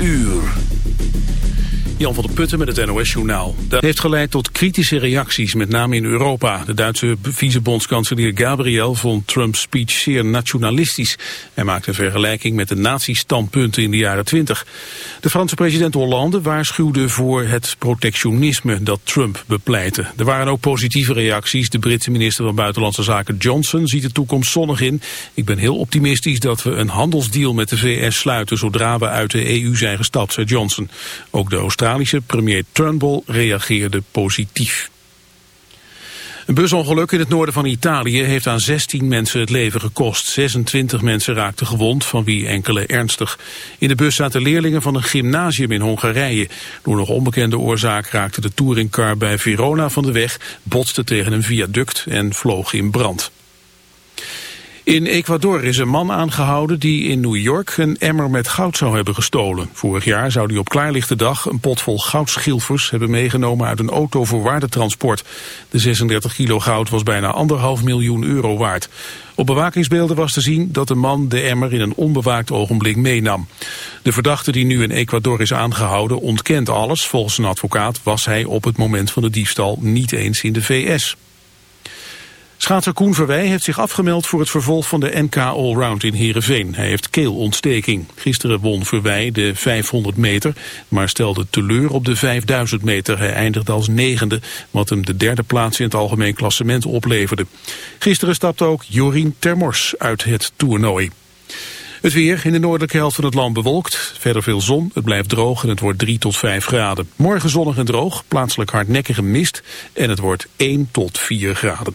uur. Jan van der Putten met het NOS-journaal. Dat heeft geleid tot kritische reacties, met name in Europa. De Duitse vice-bondskanselier Gabriel vond Trumps speech zeer nationalistisch. Hij maakte een vergelijking met de nazi-standpunten in de jaren 20. De Franse president Hollande waarschuwde voor het protectionisme dat Trump bepleitte. Er waren ook positieve reacties. De Britse minister van Buitenlandse Zaken Johnson ziet de toekomst zonnig in. Ik ben heel optimistisch dat we een handelsdeal met de VS sluiten zodra we uit de EU zijn gestapt, zei Johnson. Ook de Australische Australische premier Turnbull reageerde positief. Een busongeluk in het noorden van Italië heeft aan 16 mensen het leven gekost. 26 mensen raakten gewond, van wie enkele ernstig. In de bus zaten leerlingen van een gymnasium in Hongarije. Door nog onbekende oorzaak raakte de touringcar bij Verona van de weg, botste tegen een viaduct en vloog in brand. In Ecuador is een man aangehouden die in New York een emmer met goud zou hebben gestolen. Vorig jaar zou hij op klaarlichte dag een pot vol goudschilfers hebben meegenomen uit een auto voor waardetransport. De 36 kilo goud was bijna anderhalf miljoen euro waard. Op bewakingsbeelden was te zien dat de man de emmer in een onbewaakt ogenblik meenam. De verdachte die nu in Ecuador is aangehouden ontkent alles. Volgens een advocaat was hij op het moment van de diefstal niet eens in de VS. Schaatser Koen Verwij heeft zich afgemeld voor het vervolg van de NK Allround in Heerenveen. Hij heeft keelontsteking. Gisteren won Verwij de 500 meter, maar stelde teleur op de 5000 meter. Hij eindigde als negende, wat hem de derde plaats in het algemeen klassement opleverde. Gisteren stapte ook Jorien Termors uit het toernooi. Het weer in de noordelijke helft van het land bewolkt. Verder veel zon, het blijft droog en het wordt 3 tot 5 graden. Morgen zonnig en droog, plaatselijk hardnekkige mist en het wordt 1 tot 4 graden.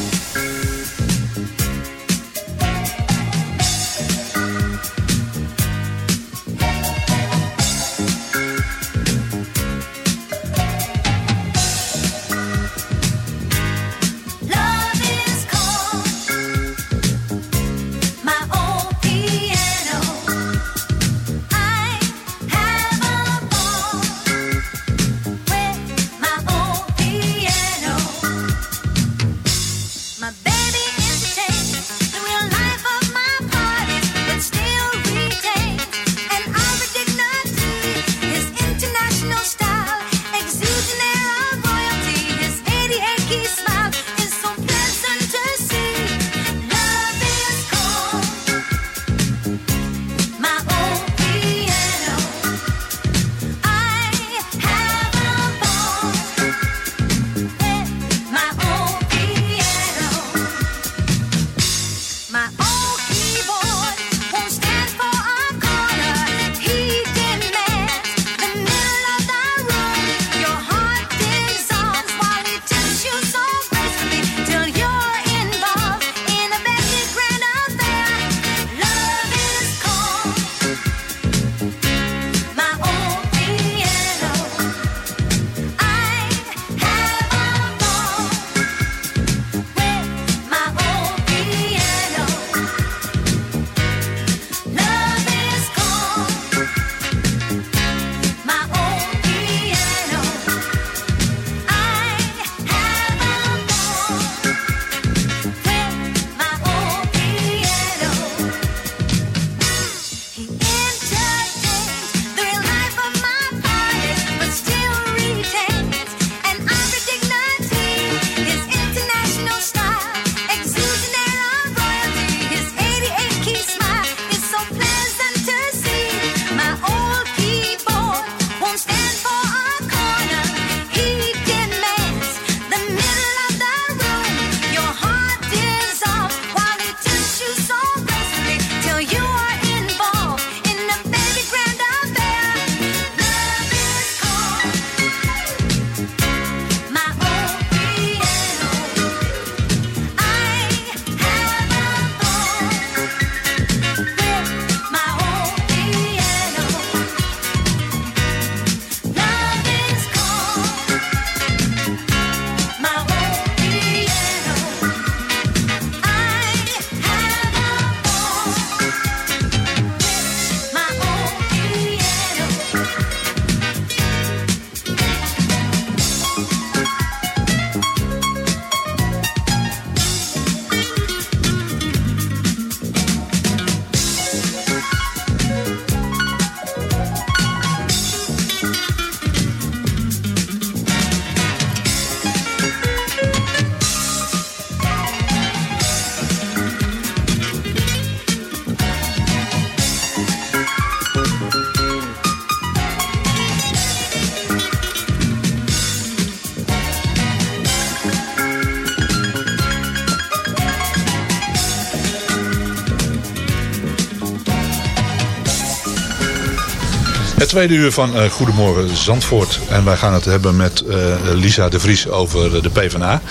Tweede uur van eh, Goedemorgen Zandvoort. En wij gaan het hebben met eh, Lisa de Vries over eh, de PvdA.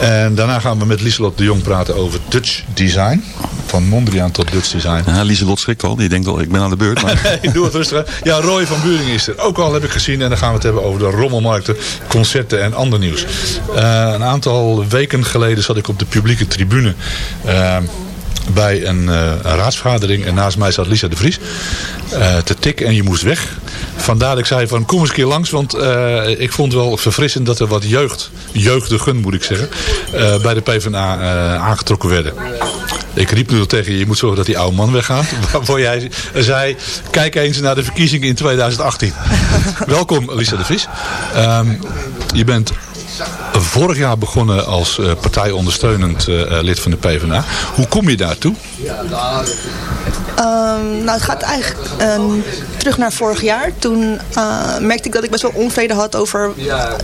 En daarna gaan we met Lieselot de Jong praten over Dutch Design. Van Mondriaan tot Dutch Design. Ja, Lieselot schrikt al. Die denkt al, ik ben aan de beurt. Maar... Ik doe het rustig. Ja, Roy van Buring is er. Ook al heb ik gezien. En dan gaan we het hebben over de rommelmarkten, concerten en ander nieuws. Een aantal weken geleden zat ik op de publieke tribune. bij een, een raadsvergadering. En naast mij zat Lisa de Vries. Eh, te tikken en je moest weg. Vandaar dat ik zei van kom eens een keer langs. Want eh, ik vond wel verfrissend dat er wat jeugd, jeugdigen moet ik zeggen, eh, bij de PvdA aangetrokken werden. Ik riep nu tegen je, je moet zorgen dat die oude man weggaat. Waarvoor jij zei, kijk eens naar de verkiezingen in 2018. Welkom Lisa de Vries. Ehm, je bent vorig jaar begonnen als eh, partijondersteunend eh, eh, lid van de PvdA. Hoe kom je daartoe? Ehm, nou, het gaat eigenlijk ehm, terug naar vorig jaar. Toen merkte ik dat ik best wel onvrede had over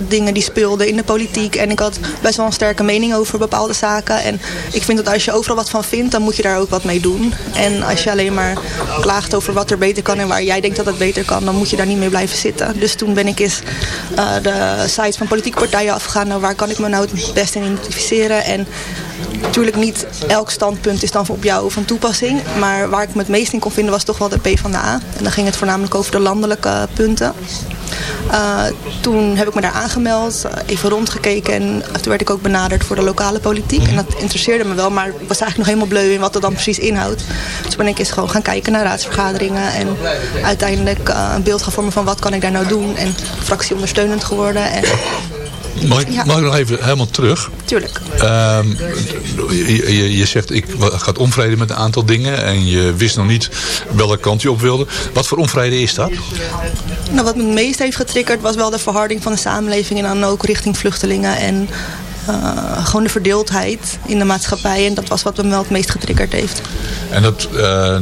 dingen die speelden in de politiek. En ik had best wel een sterke mening over bepaalde zaken. En ik vind dat als je overal wat van vindt, dan moet je daar ook wat mee doen. En als je alleen maar klaagt over wat er beter kan en waar jij denkt dat het beter kan, dan moet je daar niet mee blijven zitten. Dus toen ben ik eens de sites van politieke partijen afgegaan. Nou, waar kan ik me nou het beste in identificeren? En Natuurlijk niet elk standpunt is dan op jou van toepassing. Maar waar ik me het meest in kon vinden was toch wel de PvdA. En dan ging het voornamelijk over de landelijke punten. Uh, toen heb ik me daar aangemeld, uh, even rondgekeken en toen werd ik ook benaderd voor de lokale politiek. En dat interesseerde me wel, maar ik was eigenlijk nog helemaal bleu in wat dat dan precies inhoudt. Dus ben ik eens gewoon gaan kijken naar raadsvergaderingen en uiteindelijk uh, een beeld gaan vormen van wat kan ik daar nou doen. En fractieondersteunend geworden. En Mag ik, mag ik nog even helemaal terug? Tuurlijk. Um, je, je, je, zegt, ik gaat onvrede met een aantal dingen. En je wist nog niet welke kant je op wilde. Wat voor onvrede is dat? Nou, wat me het meest heeft getriggerd was wel de verharding van de samenleving. En dan ook richting vluchtelingen. En uh, gewoon de verdeeldheid in de maatschappij. En dat was wat me wel het meest getriggerd heeft. En dat... Uh,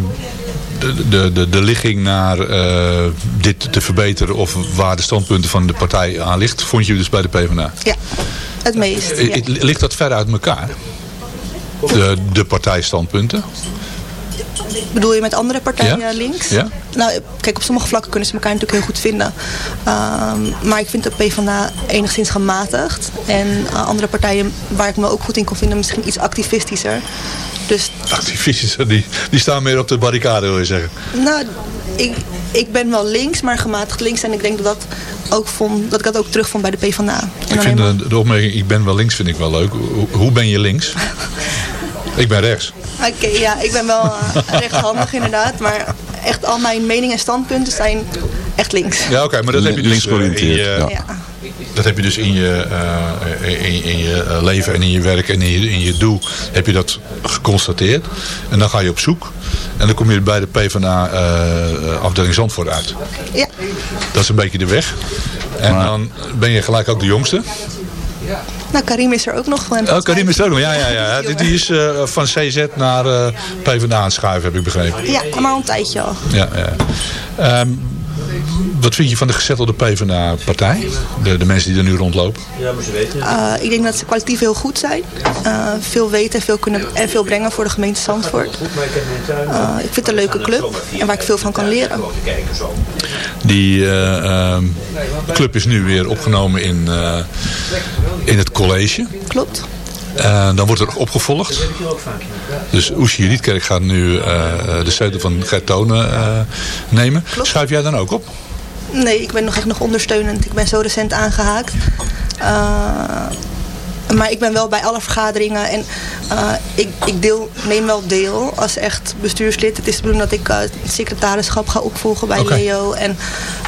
de, de, de, ligging naar uh, dit te verbeteren of waar de standpunten van de partij aan ligt, vond je dus bij de PvdA? Ja, het meest. Ja. Ligt dat ver uit elkaar? De, de partijstandpunten? Bedoel je met andere partijen ja? links? Ja? Nou, kijk, op sommige vlakken kunnen ze elkaar natuurlijk heel goed vinden. Um, maar ik vind de PvdA enigszins gematigd. En uh, andere partijen waar ik me ook goed in kon vinden, misschien iets activistischer. Dus... Activistischer, die, die staan meer op de barricade, wil je zeggen? Nou, ik, ik ben wel links, maar gematigd links. En ik denk dat, dat, ook vond, dat ik dat ook terugvond bij de PvdA. En ik vind de, de opmerking, ik ben wel links, vind ik wel leuk. Hoe, hoe ben je links? ik ben rechts. Oké, okay, ja, ik ben wel uh, rechthandig inderdaad. Maar echt al mijn meningen en standpunten zijn echt links. Ja, oké, okay, maar dat heb je dus links georiënteerd. Uh, ja. Dat heb je dus in je, uh, in, in, je leven en in je werk en in je, in je doel heb je dat geconstateerd. En dan ga je op zoek. En dan kom je bij de PvdA uh, afdeling Zandvoort uit. Ja. Dat is een beetje de weg. En maar... dan ben je gelijk ook de jongste. Nou, Karim is er ook nog. Van oh, Karim is er ook nog. Ja, ja, ja. Die, die is uh, van CZ naar uh, PvdA aan het schuiven, heb ik begrepen. Ja, maar een tijdje al. Ja, ja. Um, wat vind je van de gezettelde PvdA-partij? De, de mensen die er nu rondlopen? Uh, ik denk dat ze kwalitatief heel goed zijn. Uh, veel weten veel kunnen, en veel brengen voor de gemeente Zandvoort. Uh, ik vind het een leuke club en waar ik veel van kan leren. Die ehm, club is nu weer opgenomen in, in het college. Klopt. Uh, dan wordt er opgevolgd. Dus Oesje Rietkerk gaat nu uh, de sleutel van Gert Tonen uh, nemen. Klopt. Schuif jij dan ook op? Nee, ik ben nog echt nog ondersteunend. Ik ben zo recent aangehaakt. Maar ik ben wel bij alle vergaderingen en uh, ik, ik deel, neem wel deel als echt bestuurslid. Het is de bedoeling dat ik uh, het secretarischap ga opvolgen bij okay. Leo. En,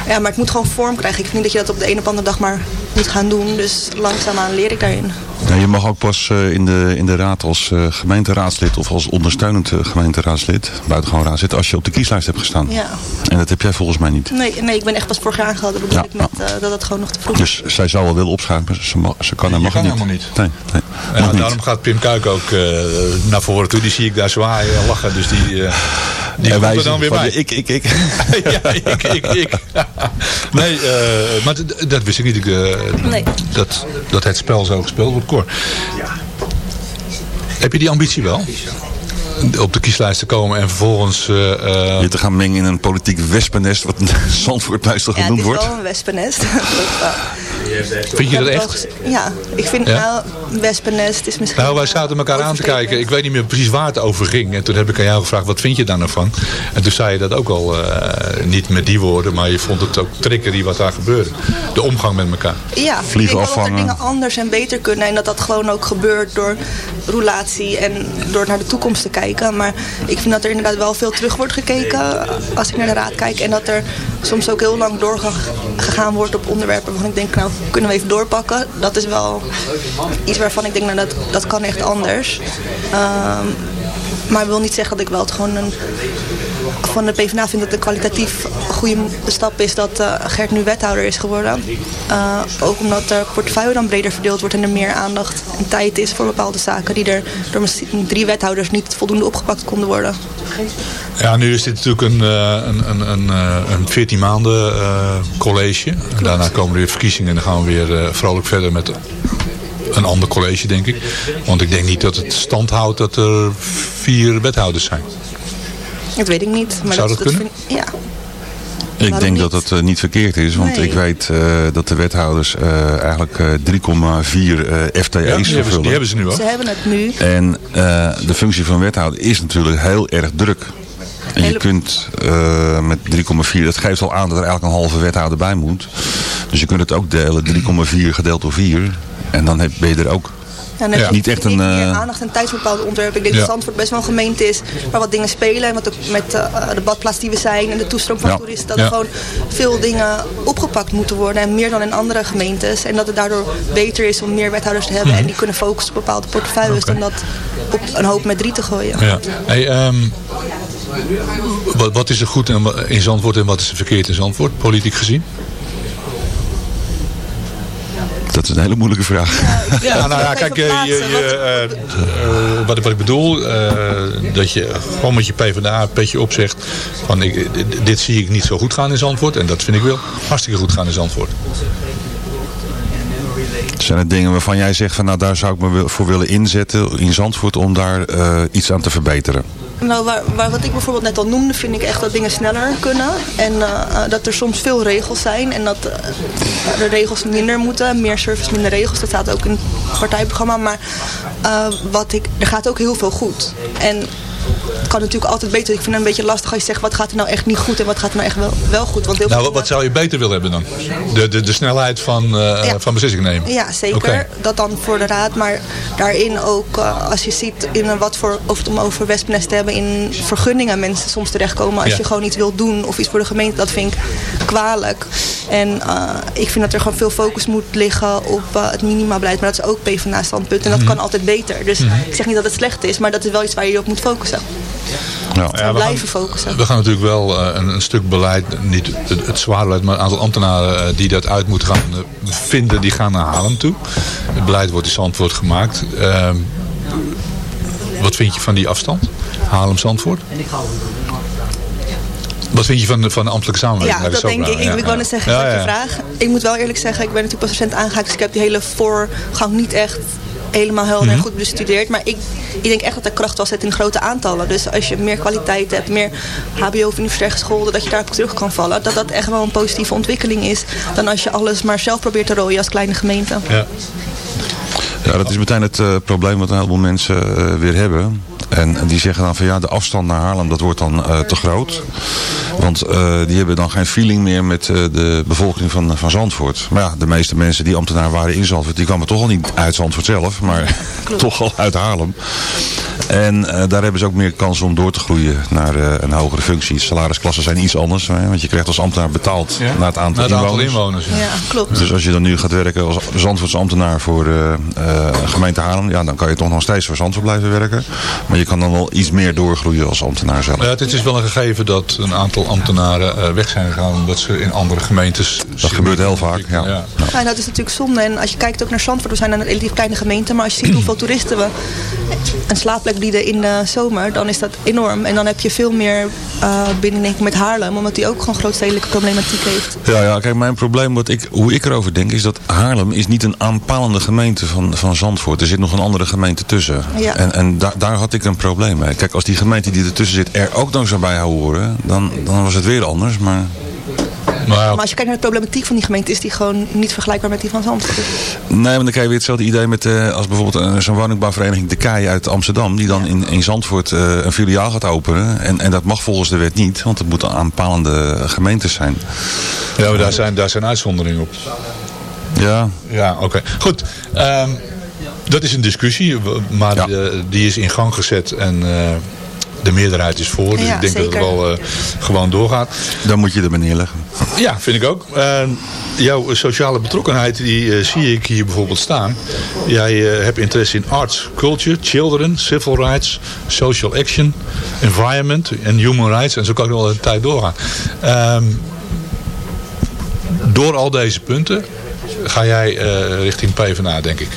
ja, maar het moet gewoon vorm krijgen. Ik vind niet dat je dat op de een of andere dag maar moet gaan doen. Dus langzaamaan leer ik daarin. Ja, je mag ook pas uh, in, de, in de raad als gemeenteraadslid of als ondersteunend gemeenteraadslid, buitengewoon raadslid, als je op de kieslijst hebt gestaan. Ja. En dat heb jij volgens mij niet. Nee, nee ik ben echt pas vorig jaar aangehouden. Dat bedoel ja. ik met dat het gewoon nog te vroeg is. Dus zij zou wel willen opschuiven, maar ze, mag, ze kan en mag kan niet. helemaal niet. Nee, nee, ja, daarom niet. gaat Pim Kuik ook naar voren toe. Die zie ik daar zwaaien en lachen. Dus die, die en komt er dan weer bij. Ik, ik, ik. ja, ik, ik, ik. nee, maar dat wist ik niet. Ik, nee. dat, dat het spel zo gespeeld wordt. Cor. Heb je die ambitie wel? op de kieslijst te komen en vervolgens... eh, eh, Je te gaan mengen in een politiek wespennest, wat Zandvoort meestal Ja, het genoemd is wordt. wel een wespennest. Vind je dat echt? Ja, ik vind Ja? nou, wespennest is misschien... Nou, wij zaten elkaar aan te kijken. Ik weet niet meer precies waar het over ging. En toen heb ik aan jou gevraagd, wat vind je daar nou van? En toen zei je dat ook al, eh, niet met die woorden, maar je vond het ook trickery wat daar gebeurde. De omgang met elkaar. Ja, Vliegen ik denk dat er dingen anders en beter kunnen. En dat dat gewoon ook gebeurt door roulatie en door naar de toekomst te kijken. Maar ik vind dat er inderdaad wel veel terug wordt gekeken als ik naar de raad kijk. En dat er soms ook heel lang doorgegaan wordt op onderwerpen waarvan ik denk, nou kunnen we even doorpakken. Dat is wel iets waarvan ik denk, nou dat, dat kan echt anders. Ehm, maar ik wil niet zeggen dat ik wel het gewoon een van de PvdA vind dat het een kwalitatief goede stap is dat eh, Gert nu wethouder is geworden. Eh, ook omdat de portefeuille dan breder verdeeld wordt en er meer aandacht en tijd is voor bepaalde zaken die er door misschien drie wethouders niet voldoende opgepakt konden worden. Ja, nu is dit natuurlijk een, eh, een, een, een, een 14 maanden college. En daarna komen er weer verkiezingen en dan gaan we weer vrolijk verder met een ander college, denk ik. Want ik denk niet dat het stand houdt dat er vier wethouders zijn. Dat weet ik niet. Maar Zou dat kunnen? vind- ja. Ik Waarom denk niet? dat dat eh, niet verkeerd is, want Nee. ik weet eh, dat de wethouders eh, eigenlijk eh, 3,4 eh, FTE's Ja, die, hebben ze, vervullen. die hebben ze nu ook. Ze hebben het nu. En eh, de functie van wethouder is natuurlijk heel erg druk. En je kunt eh, met 3,4, dat geeft al aan dat er eigenlijk een halve wethouder bij moet. Dus je kunt het ook delen, 3,4 gedeeld door 4. En dan heb, ben je er ook. Dan heb je Niet echt een, meer eh, aandacht en tijd voor bepaalde onderwerpen. Ik denk dat Zandvoort best wel een gemeente is waar wat dingen spelen. En wat ook met eh, de badplaats die we zijn en de toestroom van toeristen. Dat er gewoon veel dingen opgepakt moeten worden. En meer dan in andere gemeentes. En dat het daardoor beter is om meer wethouders te hebben. En die kunnen focussen op bepaalde portefeuilles. Dan dat op een hoop met drie te gooien. Ja. Hey, ehm, wat, wat is er goed in Zandvoort en wat is er verkeerd in Zandvoort, politiek gezien? Dat is een hele moeilijke vraag. Ja, nou ja, kijk, eh, je, je, eh, eh, wat, wat ik bedoel, eh, dat je gewoon met je PvdA een petje opzegt van ik, dit- zie ik niet zo goed gaan in Zandvoort en dat vind ik wel hartstikke goed gaan in Zandvoort. Zijn er dingen waarvan jij zegt van nou daar zou ik me voor willen inzetten in Zandvoort om daar eh, iets aan te verbeteren? Nou, waar, wat ik bijvoorbeeld net al noemde, vind ik echt dat dingen sneller kunnen. En eh, eh, dat er soms veel regels zijn en dat eh, de regels minder moeten. Meer service, minder regels. Dat staat ook in het partijprogramma. Maar wat ik, er gaat ook heel veel goed. En het kan natuurlijk altijd beter. Ik vind het een beetje lastig als je zegt wat gaat er nou echt niet goed en wat gaat er nou echt wel, wel goed. Want heel Nou, wat, wat zou je beter willen hebben dan? De, de, de snelheid van, eh, Ja. van beslissing nemen? Ja, zeker. Dat dan voor de raad. Maar daarin ook, eh, als je ziet in een wat voor, of het om over wespennest te hebben, in vergunningen mensen soms terechtkomen. Als Ja. je gewoon iets wilt doen of iets voor de gemeente, dat vind ik kwalijk. En eh, ik vind dat er gewoon veel focus moet liggen op eh, het minimabeleid. Maar dat is ook PvdA-standpunt. En dat Mhm. kan altijd beter. Dus ik zeg niet dat het slecht is, maar dat is wel iets waar je op moet focussen. En blijven focussen. We gaan natuurlijk wel eh, een, een stuk beleid, niet het, het zware beleid, maar een aantal ambtenaren eh, die dat uit moeten gaan eh, vinden, die gaan naar Haarlem toe. Het beleid wordt in Zandvoort gemaakt. Ehm, wat vind je van die afstand? Haarlem-Zandvoort? Wat vind je van de, van de ambtelijke samenwerking? Ja, dat denk ik. Ik, ik wou net zeggen, Ja, dat ja. je vraag. Ik moet wel eerlijk zeggen, ik ben natuurlijk pas recent aangehaakt. Dus ik heb die hele voorgang niet echt helemaal helder Mhm. en goed bestudeerd. Maar ik, ik denk echt dat er kracht was zit in grote aantallen. Dus als je meer kwaliteit hebt, meer hbo of universitair gescholden, dat je daarop terug kan vallen. Dat dat echt wel een positieve ontwikkeling is. Dan als je alles maar zelf probeert te rooien als kleine gemeente. Ja. Ja, dat is meteen het eh, probleem wat een heleboel mensen eh, weer hebben. En, die zeggen dan van ja, de afstand naar Haarlem dat wordt dan eh, te groot. Want eh, die hebben dan geen feeling meer met eh, de bevolking van, van Zandvoort. Maar ja, de meeste mensen die ambtenaar waren in Zandvoort, die kwamen toch al niet uit Zandvoort zelf, maar toch al uit Haarlem. En eh, daar hebben ze ook meer kans om door te groeien naar eh, een hogere functie. Salarisklassen zijn iets anders, hè, want je krijgt als ambtenaar betaald Ja? naar het aantal Naar het aantal inwoners. inwoners. ja. Ja, klopt. Dus als je dan nu gaat werken als Zandvoortse ambtenaar voor eh, eh, gemeente Haarlem, ja, dan kan je toch nog steeds voor Zandvoort blijven werken. Maar je kan dan wel iets meer doorgroeien als ambtenaar zelf. Ja, het is wel een gegeven dat een aantal ambtenaren eh, weg zijn gegaan omdat ze in andere gemeentes... Dat gebeurt heel vaak, ja. Ja. Ja, en dat is natuurlijk zonde. En als je kijkt ook naar Zandvoort, we zijn een relatief kleine gemeente. Maar als je ziet hoeveel toeristen we een slaapplek bieden in de zomer, dan is dat enorm. En dan heb je veel meer uh, binding met Haarlem, omdat die ook gewoon grootstedelijke problematiek heeft. Ja, ja, kijk, mijn probleem, wat ik, hoe ik erover denk, is dat Haarlem is niet een aanpalende gemeente van, van Zandvoort. Er zit nog een andere gemeente tussen. Ja. En, en da- daar had ik een probleem mee. Kijk, als die gemeente die ertussen zit er ook dan zou bij horen, dan, dan was het weer anders. Maar Nou ja, Maar als je kijkt naar de problematiek van die gemeente, is die gewoon niet vergelijkbaar met die van Zandvoort. Nee, maar dan krijg je weer hetzelfde idee met eh, als bijvoorbeeld eh, zo'n woningbouwvereniging De Kaai uit Amsterdam. Die dan in, in Zandvoort eh, een filiaal gaat openen. En, en dat mag volgens de wet niet, want het moeten aanpalende gemeentes zijn. ja maar daar zijn, daar zijn uitzonderingen op. Ja, Ja, oké. Goed. ehm, dat is een discussie, maar Ja. die is in gang gezet en eh, de meerderheid is voor. Dus Ja, ik denk dat het wel eh, gewoon doorgaat. dan moet je er maar neerleggen. Ja, vind ik ook. Eh, jouw sociale betrokkenheid, die eh, zie ik hier bijvoorbeeld staan. Jij eh, hebt interesse in arts, culture, children, civil rights, social action, environment en human rights. En zo kan ik nog wel een tijd doorgaan. Ehm, door al deze punten ga jij eh, richting PvdA, denk ik.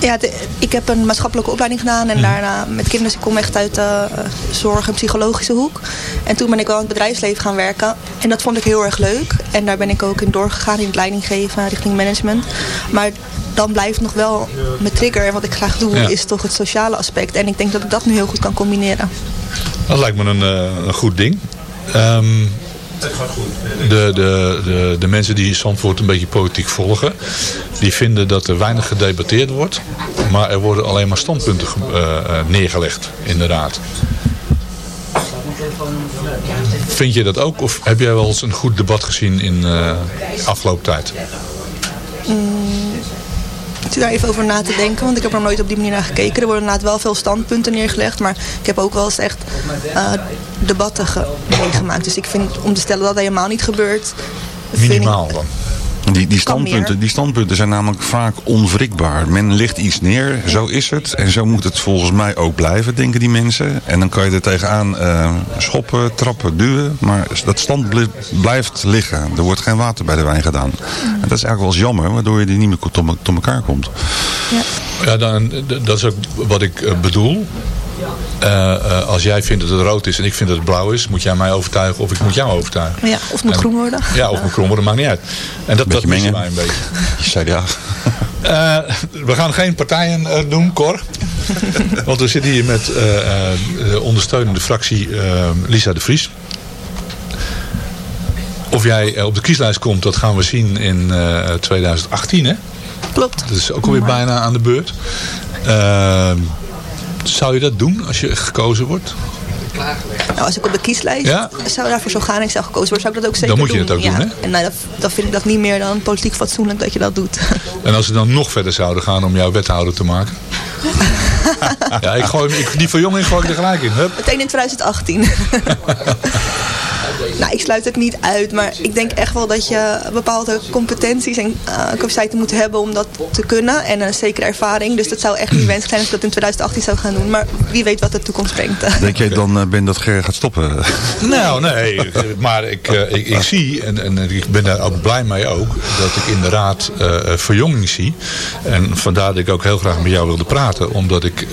Ja, de- ik heb een maatschappelijke opleiding gedaan en daarna met kinderen. Ik kom echt uit de eh, zorg- en psychologische hoek. En toen ben ik wel in het bedrijfsleven gaan werken. En dat vond ik heel erg leuk. En daar ben ik ook in doorgegaan in het leidinggeven richting management. Maar dan blijft nog wel mijn trigger. En wat ik graag doe Ja. is toch het sociale aspect. En ik denk dat ik dat nu heel goed kan combineren. Dat lijkt me een, eh, een goed ding. Ehm, de, de, de, de mensen die Zandvoort een beetje politiek volgen, die vinden dat er weinig gedebatteerd wordt, maar er worden alleen maar standpunten eh, eh, neergelegd in de raad. Vind je dat ook of heb jij wel eens een goed debat gezien in eh afgelopen tijd? Ik zit daar even over na te denken, want ik heb er nooit op die manier naar gekeken. Er worden inderdaad wel veel standpunten neergelegd, maar ik heb ook wel eens echt eh, debatten ge- meegemaakt. Dus ik vind om te stellen dat dat helemaal niet gebeurt, vind ik- Minimaal dan. Die, die, standpunten, die standpunten zijn namelijk vaak onwrikbaar. Men ligt iets neer, zo is het. En zo moet het volgens mij ook blijven, denken die mensen. En dan kan je er tegenaan eh, schoppen, trappen, duwen. Maar dat stand bli- blijft liggen. Er wordt geen water bij de wijn gedaan. En dat is eigenlijk wel eens jammer, waardoor je er niet meer tot, tot elkaar komt. Ja, dan, d- dat is ook wat ik eh, bedoel. Eh, eh, als jij vindt dat het rood is en ik vind dat het blauw is, moet jij mij overtuigen of ik moet jou overtuigen. Ja, of het moet En- groen worden. Ja, of het krom worden, maakt niet uit. En dat, dat Beetje missen mengen. wij een beetje. Je zei ja. Eh, we gaan geen partijen eh, doen, Cor. Want we zitten hier met eh, eh, de ondersteunende fractie Lisa de Vries. Of jij op de kieslijst komt, dat gaan we zien in eh, 2018. Hè? Klopt. Dat is ook alweer bijna aan de beurt. Eh, zou je dat doen als je gekozen wordt? Nou, als ik op de kieslijst Ja. zou daarvoor zou gaan en ik zou gekozen worden, zou ik dat ook zeker Dan moet je doen. het ook ja. doen, hè? En nou, dat, dan vind ik dat niet meer dan politiek fatsoenlijk dat je dat doet. En als we dan nog verder zouden gaan om jou wethouder te maken? ja, ik gooi, ik, die verjonging gooi ik er gelijk in. Hup. Meteen in 2018. Nou, ik sluit het niet uit, maar ik denk echt wel dat je bepaalde competenties en eh, capaciteiten moet hebben om dat te kunnen. En een zekere ervaring. Dus dat zou echt niet wenselijk zijn als ik dat in 2018 zou gaan doen. Maar wie weet wat de toekomst brengt. Denk jij dan, eh, Ben, dat Ger gaat stoppen? Nou, nee, maar ik, eh, ik, ik zie, en, en ik ben daar ook blij mee ook, dat ik in de raad eh, eh, verjonging zie. En vandaar dat ik ook heel graag met jou wilde praten, omdat ik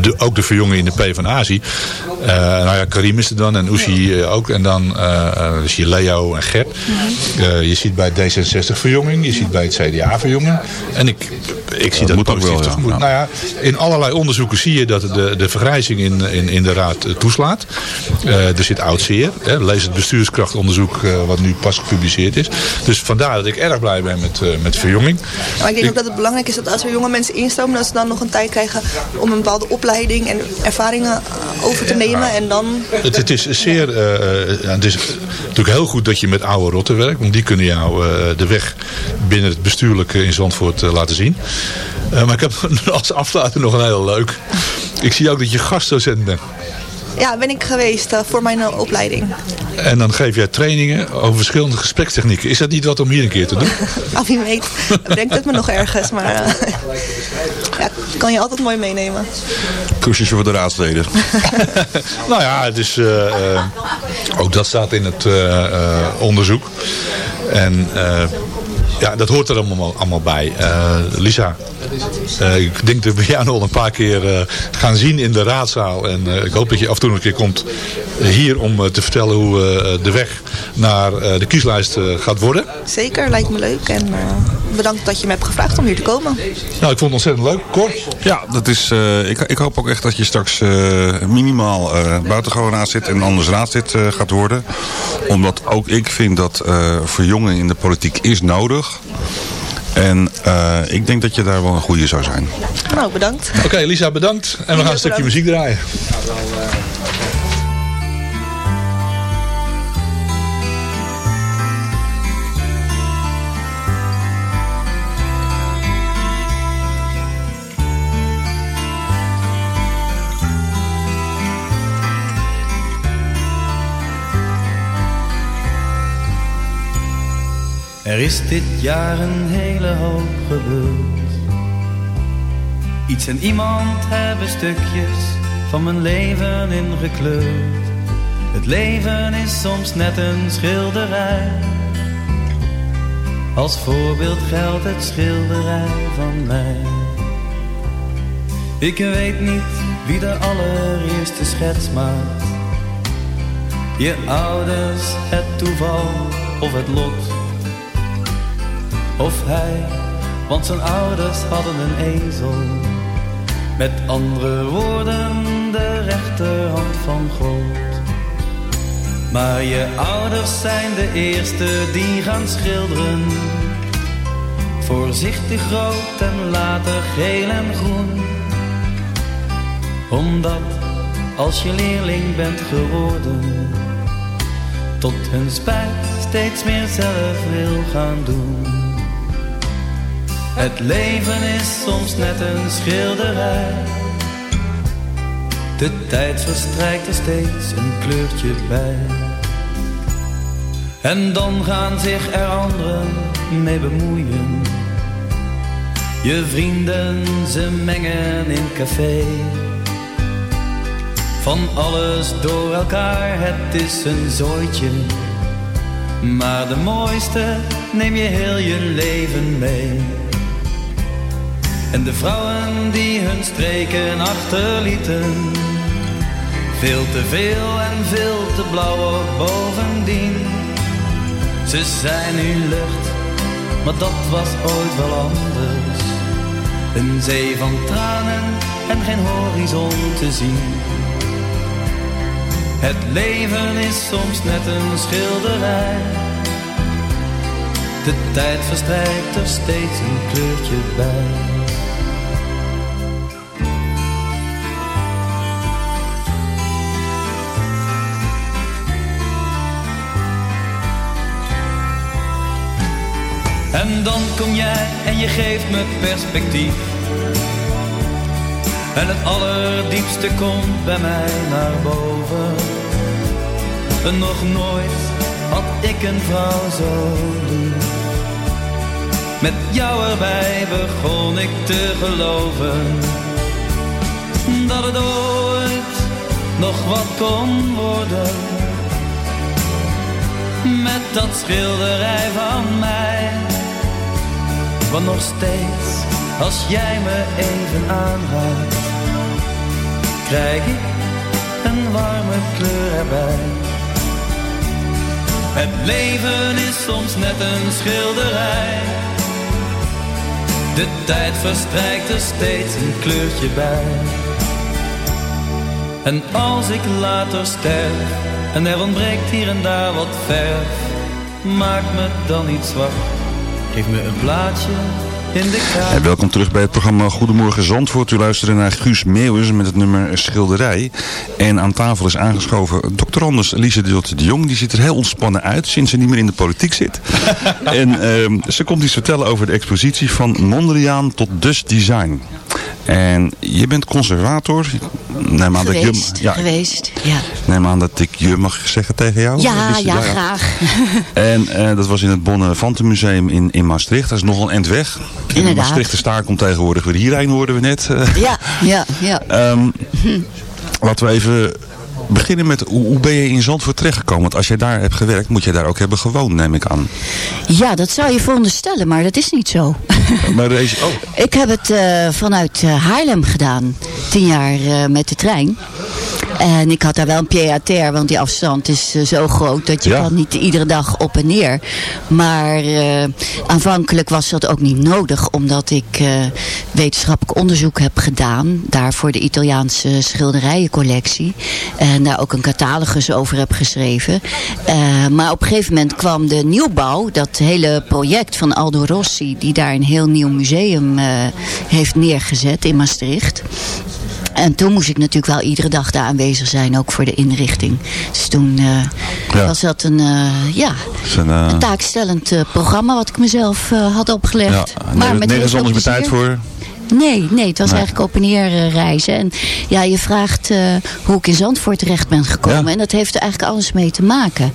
de, ook de verjonging in de PvdA zie. Eh, nou ja, Karim is er dan en Oeshi eh, ook. En dan eh, eh, zie je Leo en Gert. Eh, je ziet bij D66 verjonging, je ziet bij het CDA verjonging. En ik, ik zie dat, ook positief wel, ja. tegemoet. Nou ja, in allerlei onderzoeken zie je dat de, de vergrijzing in, in, in de raad toeslaat. Eh, er zit oud zeer. Hè. Lees het bestuurskrachtonderzoek eh, wat nu pas gepubliceerd is. Dus vandaar dat ik erg blij ben met, eh, met verjonging. Maar ik denk ook dat het belangrijk is dat als er jonge mensen instromen, dat ze dan nog een tijd krijgen om een bepaalde opleiding en ervaringen over te nemen. En dan Het, het is zeer, eh, eh, het is natuurlijk heel goed dat je met oude rotten werkt. Want die kunnen jou eh, de weg binnen het bestuurlijke in Zandvoort laten zien. Maar ik heb als afsluiter nog een heel leuk. Ik zie ook dat je gastdocent bent. ja, ben ik geweest voor mijn opleiding. En dan geef jij trainingen over verschillende gesprekstechnieken. Is dat niet wat om hier een keer te doen? Nou, wie weet, brengt het me nog ergens. Maar ja, kan je altijd mooi meenemen. Cursusje voor de raadsleden. nou ja, het is, eh, eh, ook dat staat in het eh, eh, onderzoek. En eh, ja, dat hoort er allemaal, allemaal bij. Eh, Lisa, eh, ik denk dat we jou nog een paar keer eh, gaan zien in de raadzaal. En eh, ik hoop dat je af en toe nog een keer komt hier om eh, te vertellen hoe eh, de weg naar eh, de kieslijst eh, gaat worden. Zeker, lijkt me leuk. En eh, bedankt dat je me hebt gevraagd om hier te komen. Nou, ik vond het ontzettend leuk. Cor? Ja, dat is, eh, ik, ik hoop ook echt dat je straks eh, minimaal eh buitengewoon raad zit en anders raadslid eh, gaat worden. Omdat ook ik vind dat eh verjonging in de politiek is nodig. En eh, ik denk dat je daar wel een goede zou zijn. Nou, bedankt. Oké, Lisa, bedankt. En we gaan een stukje muziek draaien. Er is dit jaar een hele hoop gebeurd. Iets en iemand hebben stukjes van mijn leven ingekleurd. Het leven is soms net een schilderij. Als voorbeeld geldt het schilderij van mij. Ik weet niet wie de allereerste schets maakt. Je ouders, het toeval of het lot. Of hij, want zijn ouders hadden een ezel. Met andere woorden, de rechterhand van God. Maar je ouders zijn de eerste die gaan schilderen. Voorzichtig rood en later geel en groen. Omdat als je leerling bent geworden, tot hun spijt steeds meer zelf wil gaan doen. Het leven is soms net een schilderij. De tijd verstrijkt er steeds een kleurtje bij. En dan gaan zich er anderen mee bemoeien. Je vrienden, ze mengen in café. Van alles door elkaar, het is een zooitje. Maar de mooiste neem je heel je leven mee. En de vrouwen die hun streken achterlieten. Veel te veel en veel te blauw ook bovendien. Ze zijn nu lucht, maar dat was ooit wel anders. Een zee van tranen en geen horizon te zien. Het leven is soms net een schilderij. De tijd verstrijkt er steeds een kleurtje bij. En dan kom jij en je geeft me perspectief. En het allerdiepste komt bij mij naar boven. En nog nooit had ik een vrouw zo lief. Met jou erbij begon ik te geloven. Dat het ooit nog wat kon worden. Met dat schilderij van mij. Want nog steeds, als jij me even aanraakt, krijg ik een warme kleur erbij. Het leven is soms net een schilderij. De tijd verstrijkt er steeds een kleurtje bij. En als ik later sterf en er ontbreekt hier en daar wat verf, maak me dan niet zwart. Geef me een plaatje in de kaart. En welkom terug bij het programma Goedemorgen Zandvoort. U luistert naar Guus Meeuwis met het nummer Schilderij. En aan tafel is aangeschoven Dr. Anders Lise de de Jong. Die ziet er heel ontspannen uit sinds ze niet meer in de politiek zit. en ehm, ze komt iets vertellen over de expositie van Mondriaan tot Dus Design. En je bent conservator. Neem aan dat ik Geweest, je, ja, geweest, ja. neem aan dat ik je mag zeggen tegen jou. Ja, ja, graag. En eh, dat was in het Bonnefantenmuseum in, in Maastricht. Dat is nogal een end weg. En de Inderdaad. Maastrichter staar komt tegenwoordig weer hierheen, hoorden we net. Ja, ja, ja. Ehm, laten we even beginnen met hoe, hoe ben je in Zandvoort terechtgekomen? Want als jij daar hebt gewerkt, moet je daar ook hebben gewoond, neem ik aan. Ja, dat zou je veronderstellen, maar dat is niet zo. Maar deze, oh, Ik heb het eh, vanuit eh, Haarlem gedaan. Tien jaar eh, met de trein. En ik had daar wel een pied à terre, want die afstand is eh, zo groot dat je Ja. kan niet iedere dag op en neer. Maar eh, aanvankelijk was dat ook niet nodig, omdat ik eh, wetenschappelijk onderzoek heb gedaan. Daar voor de Italiaanse schilderijencollectie. En daar ook een catalogus over heb geschreven. Maar op een gegeven moment kwam de nieuwbouw, dat hele project van Aldo Rossi, die daar een heel nieuw museum heeft neergezet in Maastricht. En toen moest ik natuurlijk wel iedere dag daar aanwezig zijn, ook voor de inrichting. Dus toen eh, Ja. was dat een, eh, ja, een, eh, een taakstellend programma wat ik mezelf had ja, opgelegd. maar met nergens anders meer tijd voor. Nee, nee, het was Nee. eigenlijk op en neer eh, reizen. En ja, je vraagt hoe ik in Zandvoort terecht ben gekomen. Ja. En dat heeft er eigenlijk alles mee te maken.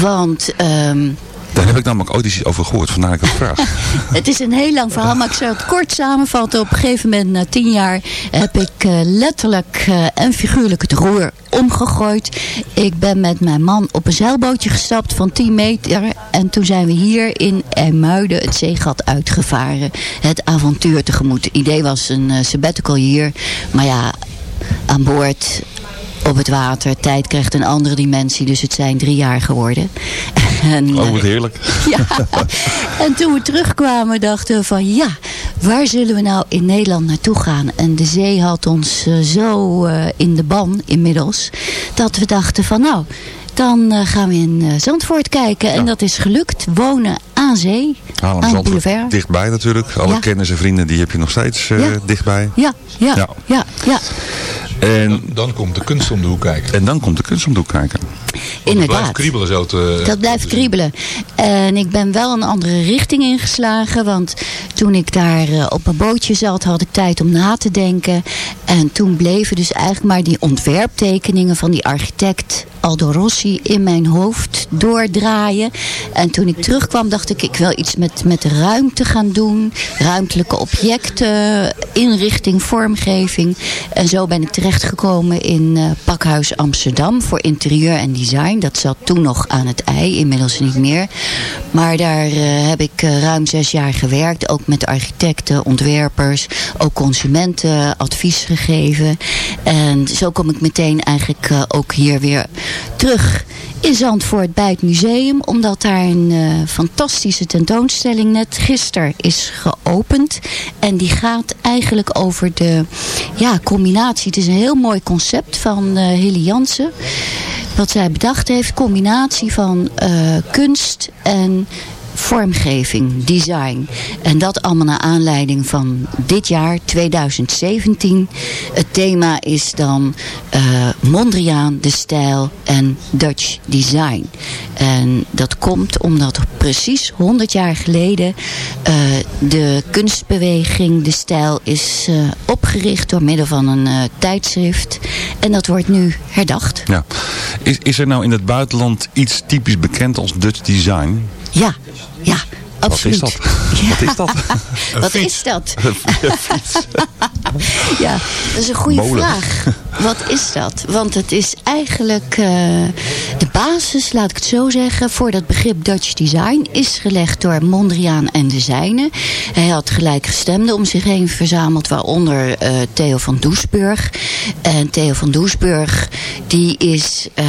Want ehm, Daar heb ik namelijk ooit iets over gehoord, vandaar ik het vraag. het is een heel lang verhaal, maar ik zal het kort samenvatten. Op een gegeven moment, na tien jaar, heb ik eh, letterlijk eh, en figuurlijk het roer omgegooid. Ik ben met mijn man op een zeilbootje gestapt van 10 meter. En toen zijn we hier in IJmuiden het zeegat uitgevaren. Het avontuur tegemoet. Het idee was een eh, sabbatical hier. Maar ja, aan boord op het water. Tijd krijgt een andere dimensie, dus het zijn drie jaar geworden. En, Oh, eh, wat heerlijk. ja. En toen we terugkwamen dachten we van ja, waar zullen we nou in Nederland naartoe gaan? En de zee had ons eh, zo eh, in de ban inmiddels. Dat we dachten van nou, dan eh, gaan we in eh, Zandvoort kijken. En dat is gelukt. Wonen aan zee. Haarlem aan Zandvoort boulevard. dichtbij natuurlijk. Alle Ja. kennis en vrienden die heb je nog steeds eh, Ja. dichtbij. Ja, Ja. ja, ja, En, Dan komt de kunst om de hoek kijken. en dan komt de kunst om de hoek kijken. Want het blijft inderdaad. kriebelen zo te... Dat blijft te kriebelen. En ik ben wel een andere richting ingeslagen. Want toen ik daar eh, op een bootje zat, had ik tijd om na te denken. En toen bleven dus eigenlijk maar die ontwerptekeningen van die architect Aldo Rossi in mijn hoofd doordraaien. En toen ik terugkwam, dacht ik, ik wil iets met, met ruimte gaan doen. Ruimtelijke objecten, inrichting, vormgeving. En zo ben ik terechtgekomen in eh, Pakhuis Amsterdam voor interieur en design. Dat zat toen nog aan het ei, inmiddels niet meer. Maar daar eh, heb ik eh, ruim zes jaar gewerkt. Ook met architecten, ontwerpers, ook consumenten advies gegeven. En zo kom ik meteen eigenlijk ook hier weer terug in Zandvoort bij het museum. Omdat daar een eh, fantastische tentoonstelling net gisteren is geopend. En die gaat eigenlijk over de ja, combinatie. Het is een heel mooi concept van eh Hilly Jansen. Wat zij bedacht heeft. Combinatie van eh, kunst en vormgeving, design. En dat allemaal naar aanleiding van dit jaar, 2017. Het thema is dan eh, Mondriaan, de stijl en Dutch design. En dat komt omdat precies 100 jaar geleden eh, de kunstbeweging, de stijl, is eh, opgericht door middel van een tijdschrift. En dat wordt nu herdacht. Ja. Is, is er nou in het buitenland iets typisch bekend als Dutch design? Ja, ja, absoluut. Wat is dat? Wat is dat? Wat is dat? Een fiets. Ja, dat is een goede Molen. vraag. Wat is dat? Want het is eigenlijk eh, de basis, laat ik het zo zeggen, voor dat begrip Dutch design is gelegd door Mondriaan en de zijnen. Hij had gelijkgestemden om zich heen verzameld, waaronder eh, Theo van Doesburg. En Theo van Doesburg, die is eh,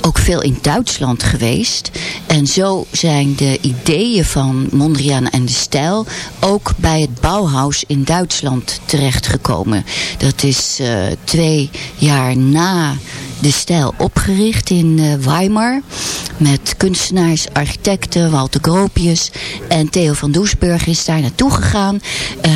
ook veel in Duitsland geweest. En zo zijn de ideeën van Mondriaan en de stijl ook bij het Bauhaus in Duitsland terechtgekomen. Dat is eh, twee jaar na de stijl opgericht in eh, Weimar. Met kunstenaars, architecten, Walter Gropius. En Theo van Doesburg is daar naartoe gegaan. Eh,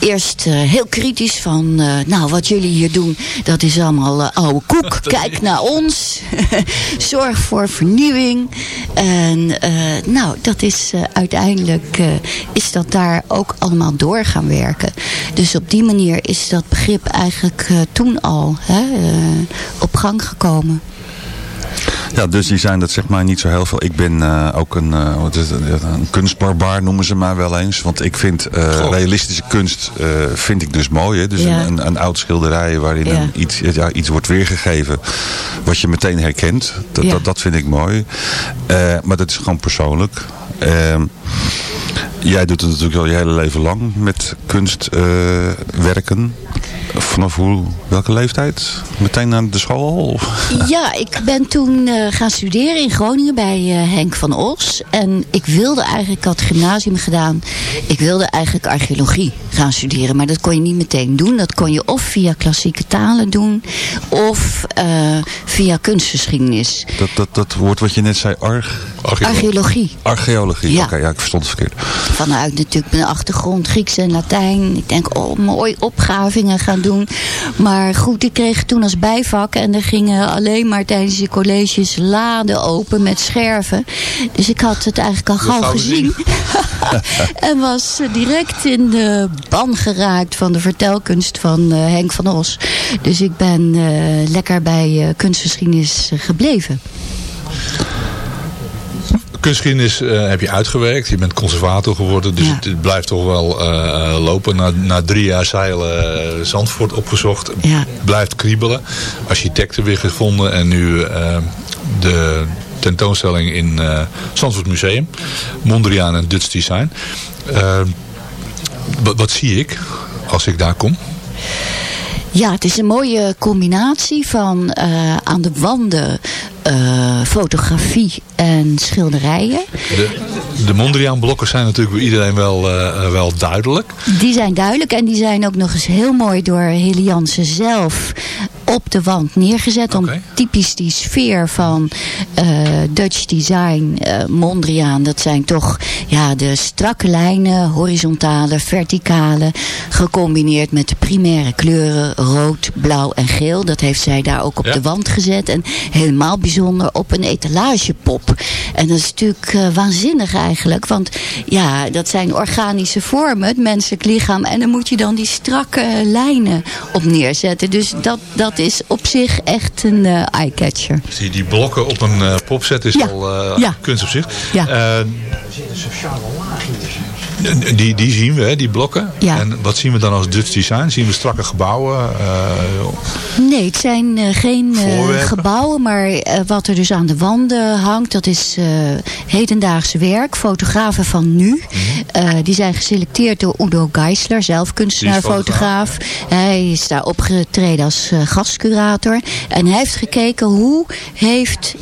eerst eh, heel kritisch van, eh, nou wat jullie hier doen, dat is allemaal eh, oude koek. Kijk naar ons. Zorg voor vernieuwing. En eh, nou, dat is eh, uiteindelijk, eh, is dat daar ook allemaal door gaan werken. Dus op die manier is dat begrip eigenlijk eh, toen al hè, eh, op gang gekomen. Ja, dus die zijn dat zeg maar niet zo heel veel. Ik ben eh, ook een, eh, wat is het, een kunstbarbaar noemen ze mij wel eens. Want ik vind eh, realistische kunst eh, vind ik dus mooi. Hè? Dus Ja. een, een, een oud schilderij waarin Ja. een, iets, ja, iets wordt weergegeven wat je meteen herkent. Dat, Ja. dat, dat vind ik mooi. Eh, maar dat is gewoon persoonlijk. Jij doet het natuurlijk al je hele leven lang met kunst eh. Vanaf hoe, welke leeftijd? Meteen naar de school? Ja, ik ben toen eh, gaan studeren in Groningen bij eh, Henk van Os. En ik wilde eigenlijk, ik had gymnasium gedaan. Ik wilde eigenlijk archeologie gaan studeren. Maar dat kon je niet meteen doen. Dat kon je of via klassieke talen doen. Of via kunstgeschiedenis. Dat, dat, dat woord wat je net zei, arch... Archeologie. Archeologie, Ja. oké, ja, ik verstond het verkeerd. Vanuit natuurlijk mijn achtergrond Grieks en Latijn. Ik denk, oh, mooi opgravingen gaan doen. Maar goed, ik kreeg toen als bijvak. En er gingen alleen maar tijdens de colleges laden open met scherven. Dus ik had het eigenlijk al gauw gezien. en was eh, direct in de ban geraakt van de vertelkunst van eh, Henk van Os. Dus ik ben eh, lekker bij eh, kunstgeschiedenis gebleven. Kunstgeschiedenis eh, heb je uitgewerkt. Je bent conservator geworden. Dus Ja. het, het blijft toch wel eh, eh, lopen. Na, na drie jaar zeilen Zandvoort opgezocht. Ja. Blijft kriebelen. Architecten weer gevonden. En nu de tentoonstelling in eh Zandvoort Museum. Mondriaan en Dutch Design. Wat zie ik als ik daar kom? Ja, het is een mooie combinatie van eh, aan de wanden eh, fotografie en schilderijen. De, de Mondriaan blokken zijn natuurlijk bij iedereen wel, eh, wel duidelijk. Die zijn duidelijk en die zijn ook nog eens heel mooi door Heli Jansen zelf op de wand neergezet. Om typisch die sfeer van eh, Dutch design, eh, Mondriaan. Dat zijn toch ja, de strakke lijnen, horizontale, verticale. Gecombineerd met de primaire kleuren rood, blauw en geel. Dat heeft zij daar ook op Ja. de wand gezet. En helemaal bijzonder op een etalagepop. En dat is natuurlijk eh, waanzinnig eigenlijk. Want ja, dat zijn organische vormen, het menselijk lichaam. En dan moet je dan die strakke lijnen op neerzetten. Dus dat, dat is op zich echt een eh, eye-catcher. Die, die blokken op een eh, pop zetten is Ja. al eh, Ja. kunst op zich. Ja. Eh, die, die zien we, hè, die blokken. Ja. En wat zien we dan als Dutch design? Zien we strakke gebouwen? eh, Nee, het zijn eh, geen gebouwen, maar wat er dus aan de wanden hangt, dat is hedendaagse werk. Fotografen van nu, eh, die zijn geselecteerd door Udo Geisler, zelf kunstenaar, fotograaf. Hij is daar opgetreden als gastcurator. En hij heeft gekeken hoe heeft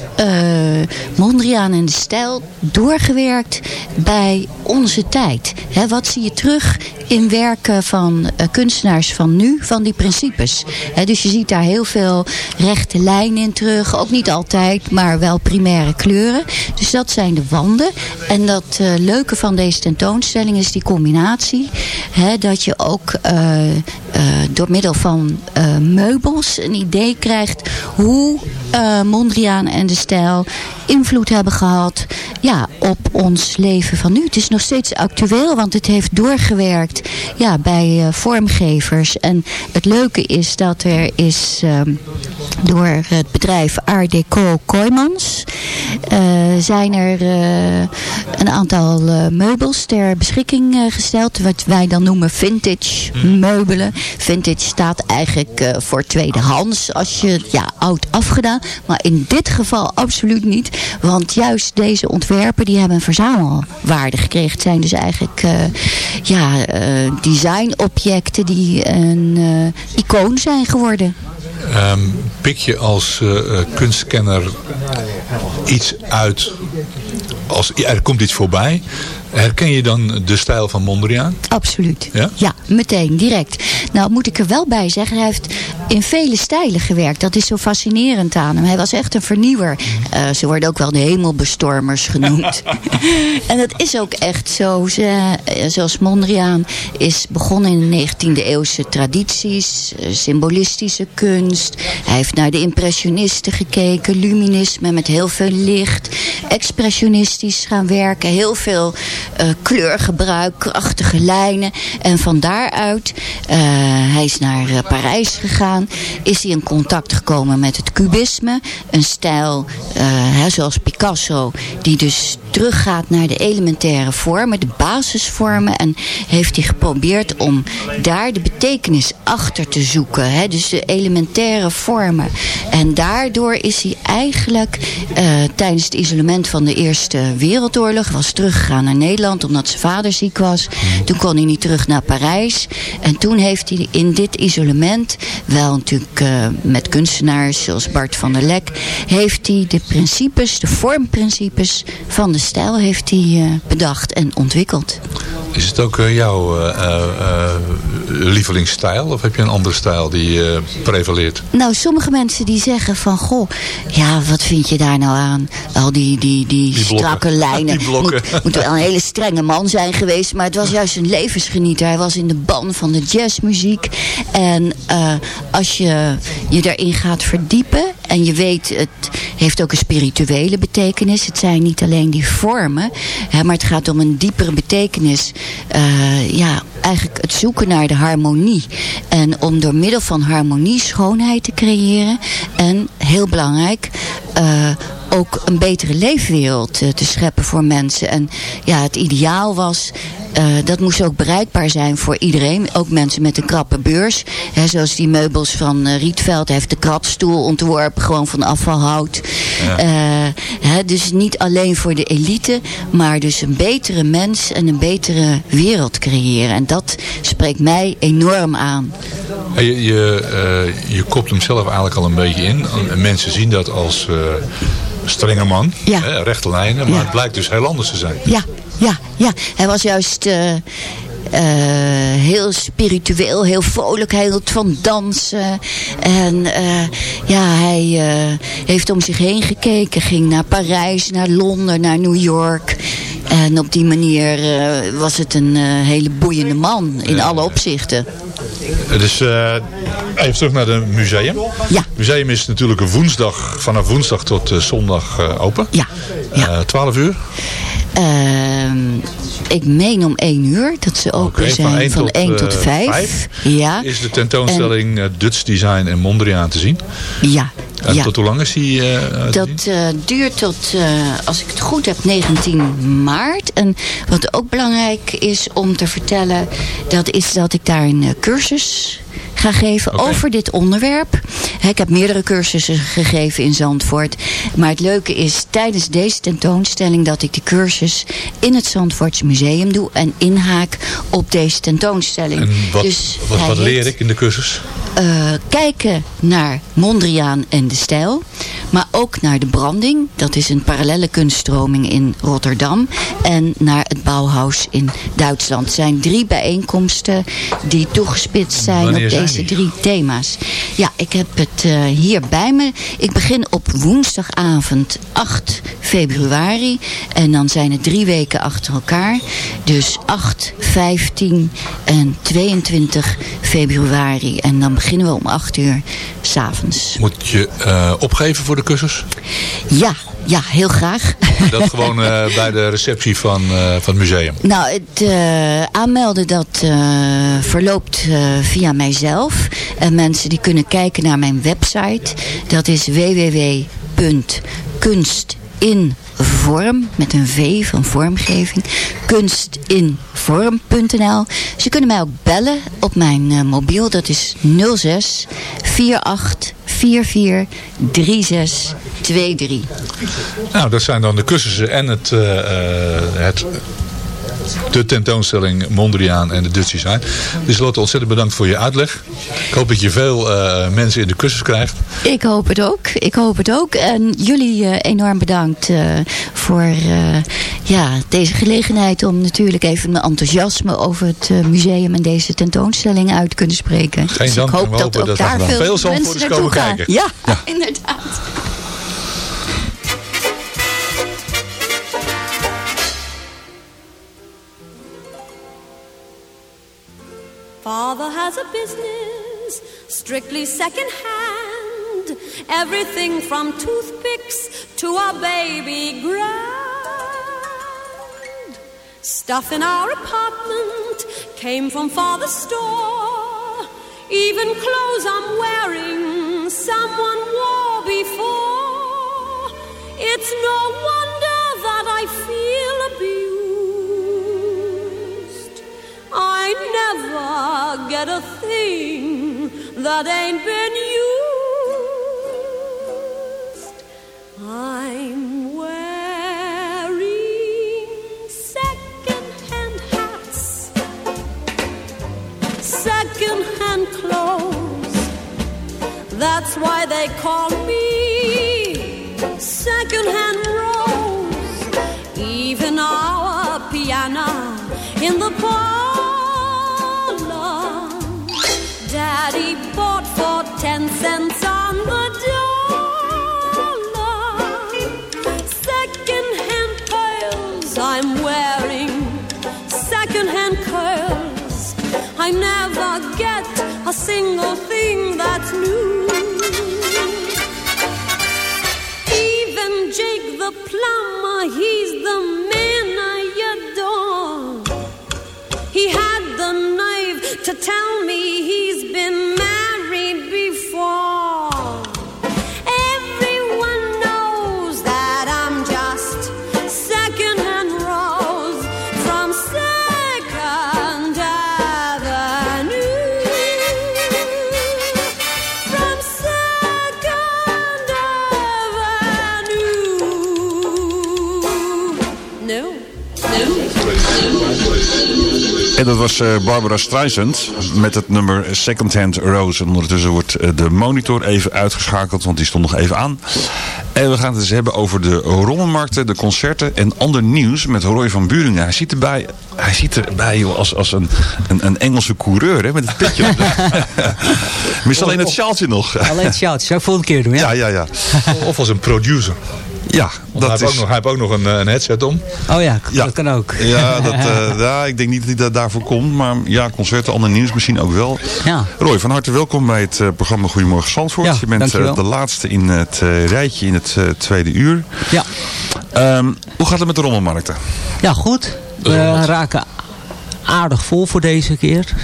Mondriaan en de stijl doorgewerkt bij onze tijd. Hè, wat zie je terug in werken van eh, kunstenaars van nu, van die principes. Dus je ziet daar heel veel rechte lijnen in terug. Ook niet altijd, maar wel primaire kleuren. Dus dat zijn de wanden. En dat eh, leuke van deze tentoonstelling is die combinatie. Dat je ook eh, door middel van meubels een idee krijgt hoe eh, Mondriaan en de stijl invloed hebben gehad ja, op ons leven van nu. Het is nog steeds actueel, want het heeft doorgewerkt ja, bij eh, vormgevers. En het leuke is dat er is ehm, door het bedrijf Art Deco eh, zijn er een aantal meubels ter beschikking gesteld. Wat wij dan noemen vintage meubelen. Vintage staat eigenlijk voor tweedehands als je ja, oud afgedaan. Maar in dit geval absoluut niet. Want juist deze ontwerpen die hebben een verzamelwaarde gekregen. Het zijn dus eigenlijk eh, ja, eh, designobjecten die een eh, icoon zijn geworden. ehm, pik je als kunstkenner iets uit? Als er komt iets voorbij. Herken je dan de stijl van Mondriaan? Absoluut. Ja? meteen, direct. Nou moet ik er wel bij zeggen, hij heeft in vele stijlen gewerkt. Dat is zo fascinerend aan hem. Hij was echt een vernieuwer. Eh, ze worden ook wel de hemelbestormers genoemd. en dat is ook echt zo. Ze, eh, zoals Mondriaan is begonnen in de 19e eeuwse tradities. eh, Symbolistische kunst. Hij heeft naar de impressionisten gekeken. Luminisme met heel veel licht. expressionistisch gaan werken. Heel veel kleurgebruik, krachtige lijnen. En van daaruit, eh, hij is naar eh, Parijs gegaan, is hij in contact gekomen met het cubisme. Een stijl, eh, hè, zoals Picasso, die dus teruggaat naar de elementaire vormen, de basisvormen. En heeft hij geprobeerd om daar de betekenis achter te zoeken. Hè? Dus de elementaire vormen. En daardoor is hij eigenlijk eh, tijdens het isolement van de Eerste Wereldoorlog... was teruggegaan naar Nederland omdat zijn vader ziek was. Toen kon hij niet terug naar Parijs. En toen heeft hij in dit isolement, wel natuurlijk eh, met kunstenaars zoals Bart van der Lek... heeft hij de principes, de vormprincipes van de stijl heeft hij, eh, bedacht en ontwikkeld. Is het ook eh, jouw lievelingsstijl? Of heb je een andere stijl die prevaleert? Nou, sommige mensen die zeggen van... Goh, ja, wat vind je daar nou aan? Al die, die, die, strakke lijnen. Die blokken. Moet, moet wel een hele strenge man zijn geweest. Maar het was juist een levensgenieter. Hij was in de ban van de jazzmuziek. En eh, als je je daarin gaat verdiepen... en je weet, het heeft ook een spirituele betekenis. Het zijn niet alleen die vormen. Hè, maar het gaat om een diepere betekenis. Eh, ja, eigenlijk het zoeken naar de harmonie. En om door middel van harmonie schoonheid te creëren. En heel belangrijk, eh, ook een betere leefwereld eh, te scheppen voor mensen. En ja, het ideaal was, dat moest ook bereikbaar zijn voor iedereen. Ook mensen met een krappe beurs. Hè, zoals die meubels van Rietveld. Heeft de krapstoel ontworpen, gewoon van afvalhout. Ja. Eh, hè, dus niet alleen voor de elite, maar dus een betere mens en een betere wereld creëren. En dat spreekt mij enorm aan. Hey, Je, je, eh, je kopt hem zelf eigenlijk al een beetje in. En Mensen zien dat als eh strenge man. Ja. Hè, rechte lijnen. Maar het blijkt dus heel anders te zijn. Ja, ja, ja. Hij was juist eh, heel spiritueel, heel vrolijk. Hij hield van dansen. En eh, ja, hij eh, heeft om zich heen gekeken. Ging naar Parijs, naar Londen, naar New York. En op die manier was het een hele boeiende man in alle opzichten. Dus even terug naar het museum. Ja. Het museum is natuurlijk een woensdag, vanaf woensdag tot zondag open. Ja. Eh, 12 uur. Ehm, ik meen om één uur dat ze open zijn van 1 tot eh, 5. Ja. Is de tentoonstelling eh, Dutch Design en Mondriaan te zien? Ja. En ja. tot hoe lang is die eh? Dat eh, duurt tot, eh, als ik het goed heb, 19 maart. En wat ook belangrijk is om te vertellen... dat is dat ik daar een eh, cursus ga geven over dit onderwerp. Ik heb meerdere cursussen gegeven in Zandvoort. Maar het leuke is tijdens deze tentoonstelling... dat ik de cursus in het Zandvoorts Museum doe... en inhaak op deze tentoonstelling. En wat, dus wat, wat leer ik in de cursus? Eh, kijken naar Mondriaan en de stijl. Maar ook naar de branding. Dat is een parallele kunststroming in Rotterdam. En naar het Bauhaus in Duitsland. Het zijn drie bijeenkomsten die toegespitst zijn Wanneer op deze drie thema's. Ja, ik heb het eh, hier bij me. Ik begin op woensdagavond 8 februari. En dan zijn het drie weken achter elkaar. Dus 8, 15 en 22 februari. En dan beginnen we om 8 uur s'avonds. Moet je eh, opgeven voor de cursus? Ja, ja, heel graag. Dat gewoon eh, bij de receptie van, eh, van het museum. Nou, het aanmelden dat verloopt via mijzelf. En mensen die kunnen kijken naar mijn website. Dat is www.kunstinvorm met een V van vormgeving. Kunstinvorm.nl Ze kunnen mij ook bellen op mijn eh, mobiel. Dat is 06 48 44 36 23. Nou, dat zijn dan de cursussen en het, eh, eh, het, de tentoonstelling Mondriaan en de Dutch Design. Dus Lotte, ontzettend bedankt voor je uitleg. Ik hoop dat je veel eh, mensen in de cursus krijgt. Ik hoop het ook. Ik hoop het ook. En jullie eh, enorm bedankt eh, voor ja, deze gelegenheid om natuurlijk even mijn enthousiasme over het museum en deze tentoonstelling uit te kunnen spreken. Geen Dus dank, ik hoop we dat ook dat daar veel, veel mensen naartoe komen gaan. kijken. Ja, Ja. inderdaad. Father has a business strictly second hand. everything from toothpicks to a baby grand. Stuff in our apartment came from father's store. Even clothes I'm wearing, someone wore before. It's no wonder that I feel abused. I never get a thing that ain't been used. I'm wearing second-hand hats, second-hand clothes. That's why they call single thing that's new. Dat was eh, Barbara Streisand met het nummer Second Hand Rose. En ondertussen wordt eh, de monitor even uitgeschakeld, want die stond nog even aan. En we gaan het eens hebben over de rommelmarkten, de concerten en ander nieuws met Roy van Buringen. Hij ziet erbij, hij ziet erbij joh, als, als een, een, een Engelse coureur hè, met het petje op. Mis alleen het sjaaltje nog. Alleen het sjaaltje. Zou ik volgende keer doen, ja? Ja, ja, ja. Of als een producer. Ja, Want hij, dat heeft ook nog, hij heeft ook nog een, eh, een headset om. Oh ja, Ja. dat kan ook. Ja, dat, eh, ja, ik denk niet dat hij daar- daarvoor komt. Maar ja, concerten, ander nieuws misschien ook wel. Ja. Roy, van harte welkom bij het eh, programma Goedemorgen Zandvoort. Ja, je bent eh, de laatste in het eh, rijtje in het eh, tweede uur. Ja. Ehm, hoe gaat het met de rommelmarkten? Ja, goed. We raken aardig vol voor deze keer.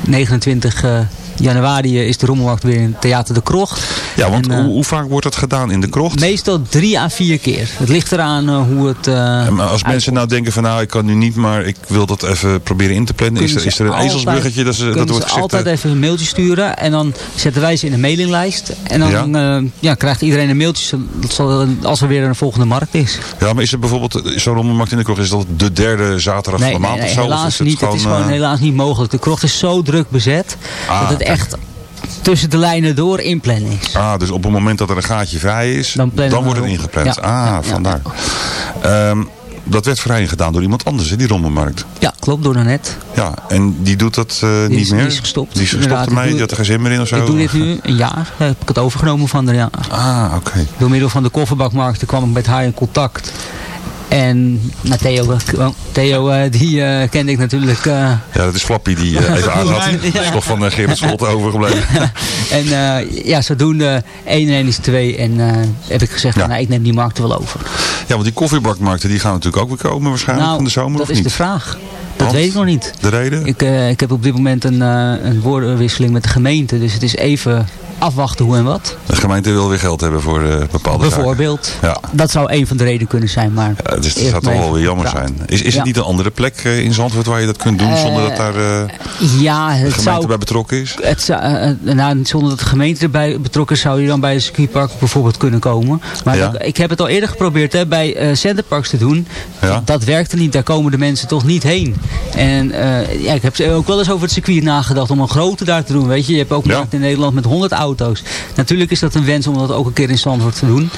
29 eh, januari eh, is de rommelmarkt weer in Theater de Krocht. Ja, want En, eh, hoe, hoe vaak wordt dat gedaan in de krocht? Meestal drie à vier keer. Het ligt eraan eh, hoe het... maar als mensen nou denken van nou ik kan nu niet, maar ik wil dat even proberen in te plannen. Is er, is er een ze ezelsbruggetje dat, ze, dat wordt ze gezegd? altijd even een mailtje sturen. En dan zetten wij ze in een mailinglijst. En dan Ja. ja. krijgt iedereen een mailtje als er weer een volgende markt is. Ja, maar is het bijvoorbeeld zo'n rommelmarkt in de krocht, is dat de derde zaterdag van de maand of zo? Of helaas is het niet. het is gewoon, gewoon helaas niet mogelijk. De krocht is zo druk bezet. Ah, dat het. Echt tussen de lijnen door inplannen is. Ah, dus op het moment dat er een gaatje vrij is, dan, wordt het ingepland. Ja, ah, ja, ja, vandaar. Ehm, dat werd vrij gedaan door iemand anders, hè, die rommelmarkt. Ja, klopt, door net. Ja, en die doet dat eh, Die niet is- meer? die is gestopt. Die is gestopt ermee? Die had er geen zin meer in of zo? Ik doe dit nu een jaar. Heb ik het overgenomen van haar. Ja. Ah, oké. Door middel van de kofferbakmarkten kwam ik met haar in contact. En nou, Theo, eh, Theo eh, die eh, kende ik natuurlijk. Ja, dat is Flappy die even aan had. Dat is toch van Gerrit Scholte overgebleven. en ja, zodoende 1 en 1 is 2. En heb ik gezegd, Ja. nou, ik neem die markt wel over. Ja, want die koffiebakmarkten die gaan natuurlijk ook weer komen waarschijnlijk nou, van de zomer dat of is niet? de vraag. Dat Want? weet ik nog niet. De reden? Ik, ik heb op dit moment een, een woordenwisseling met de gemeente. Dus het is even afwachten hoe en wat. De gemeente wil weer geld hebben voor eh, bepaalde zaken. Bijvoorbeeld. Ja. Dat zou een van de redenen kunnen zijn. Maar Ja, dus dat zou toch wel weer jammer zijn. Is, is Ja. het niet een andere plek eh, in Zandvoort waar je dat kunt doen zonder dat daar eh, Ja, de het gemeente zou, bij betrokken is? het zou, eh, eh, nou, zonder dat de gemeente erbij betrokken is, zou je dan bij een circuitpark bijvoorbeeld kunnen komen. Maar dat- ik heb het al eerder geprobeerd hè, bij eh centerparks te doen. Ja. Dat werkte niet, daar komen de mensen toch niet heen. En eh, ja, ik heb ook wel eens over het circuit nagedacht om een grote daar te doen. Weet je, je hebt ook in Nederland met 100 auto's. Natuurlijk is dat een wens om dat ook een keer in Zandvoort te doen.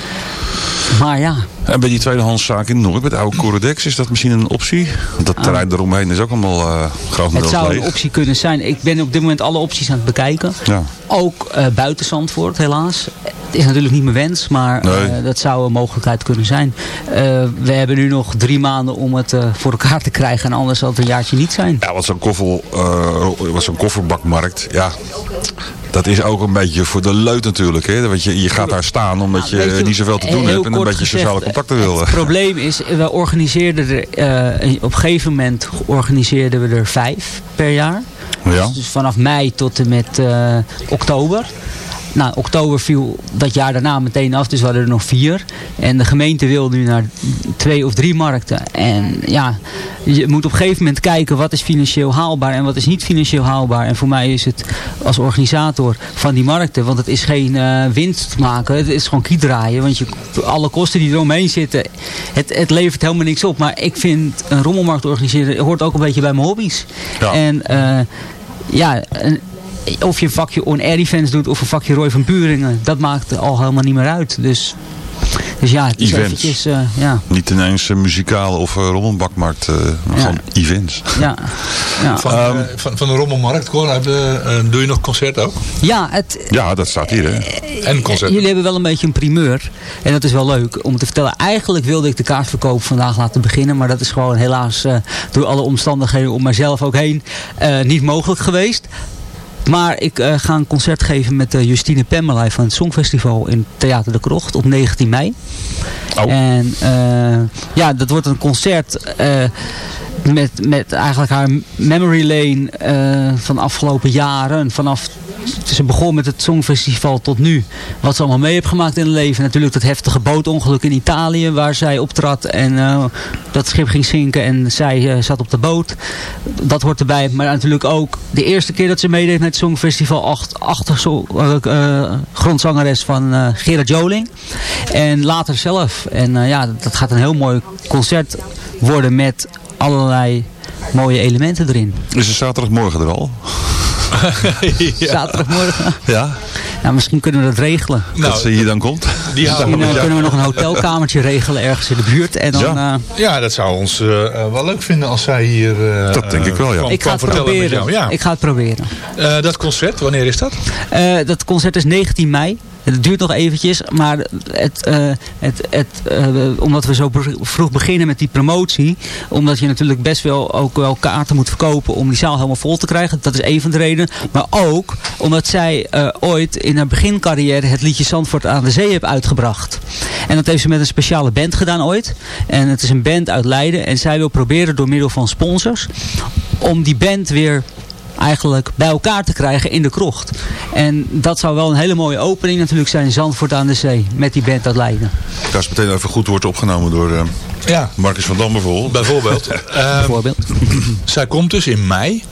Maar ja, En bij die tweedehandszaak in Noord, met de oude Corodex, is dat misschien een optie? Dat terrein eromheen is ook allemaal eh het grotendeels zou leeg. een optie kunnen zijn. Ik ben op dit moment alle opties aan het bekijken. Ja. Ook eh, buiten Zandvoort, helaas. Het is natuurlijk niet mijn wens, maar Nee. eh, dat zou een mogelijkheid kunnen zijn. Eh, we hebben nu nog drie maanden om het eh, voor elkaar te krijgen. En anders zal het een jaartje niet zijn. Ja, wat zo'n koffer, eh, wat zo'n kofferbakmarkt, ja. Dat is ook een beetje voor de leut natuurlijk. Hè? Want je, je gaat daar staan omdat je, Nou, je, niet zoveel te doen heel hebt. En een beetje gezegd, sociale contacten wil. Het probleem is, we organiseerden er, eh, op een gegeven moment organiseerden we er vijf per jaar. Ja. Dus vanaf mei tot en met eh, oktober. Nou, oktober viel dat jaar daarna meteen af, dus we hadden er nog vier. En de gemeente wil nu naar twee of drie markten. En ja, je moet op een gegeven moment kijken wat is financieel haalbaar en wat is niet financieel haalbaar. En voor mij is het als organisator van die markten, want het is geen eh, winst maken, het is gewoon kiet draaien. Want je, alle kosten die eromheen zitten, het, het levert helemaal niks op. Maar ik vind een rommelmarkt organiseren hoort ook een beetje bij mijn hobby's. Ja. En eh, ja, een- of je een vakje on-air events doet of een vakje Roy van Buringen, dat maakt al helemaal niet meer uit. Dus, dus ja, het is Events. eventjes, eh, ja, Niet ineens een muzikaal of uh, rommelbakmarkt, eh, maar Ja. gewoon events. ja, ja. Van, eh, van, van de Rommelmarkt, Cor, eh, doe je nog concert ook? Ja, het, Ja, dat staat hier hè. En concert. Jullie hebben wel een beetje een primeur. En dat is wel leuk om te vertellen. Eigenlijk wilde ik de kaartverkoop vandaag laten beginnen. Maar dat is gewoon helaas eh, door alle omstandigheden om mijzelf ook heen eh, niet mogelijk geweest. Maar ik eh, ga een concert geven met eh, Justine Pemmelij van het Songfestival in Theater de Krocht op 19 mei. Oh. En eh, ja, dat wordt een concert met, met eigenlijk haar memory lane van de afgelopen jaren. Vanaf ze begon met het Songfestival tot nu. Wat ze allemaal mee heeft gemaakt in het leven. Natuurlijk dat heftige bootongeluk in Italië waar zij optrad. En dat schip ging zinken en zij zat op de boot. Dat hoort erbij. Maar natuurlijk ook de eerste keer dat ze meedeed met Songfestival. Acht, achter eh, grondzangeres van eh, Gerard Joling. En later zelf. En ja, dat gaat een heel mooi concert worden met allerlei mooie elementen erin. Is het zaterdagmorgen er al? Zaterdagmorgen. Ja, Nou, misschien kunnen we dat regelen. dat ze hier dan komt. Die Misschien eh, kunnen we nog een hotelkamertje regelen ergens in de buurt. En dan, Ja. eh, Ja, dat zou ons eh, wel leuk vinden als zij hier... eh, Dat denk ik wel, ja. ik ga kwam het vertellen met proberen. jou. Ja. Ik ga het proberen. Eh, dat concert, wanneer is dat? Eh, dat concert is 19 mei. Het duurt nog eventjes, maar het, eh, het, het, eh, omdat we zo vroeg beginnen met die promotie, omdat je natuurlijk best wel ook wel kaarten moet verkopen om die zaal helemaal vol te krijgen. Dat is een van de redenen. Maar ook omdat zij eh, ooit in haar begincarrière het liedje Zandvoort aan de Zee heeft uitgebracht. En dat heeft ze met een speciale band gedaan ooit. En het is een band uit Leiden en zij wil proberen door middel van sponsors om die band weer eigenlijk bij elkaar te krijgen in de krocht. En dat zou wel een hele mooie opening natuurlijk zijn in Zandvoort aan de Zee. Met die band uit Leiden. Dat is meteen even goed wordt opgenomen door eh, Ja, Marcus van Dam bijvoorbeeld. bijvoorbeeld. Eh, Bijvoorbeeld. zij komt dus in mei.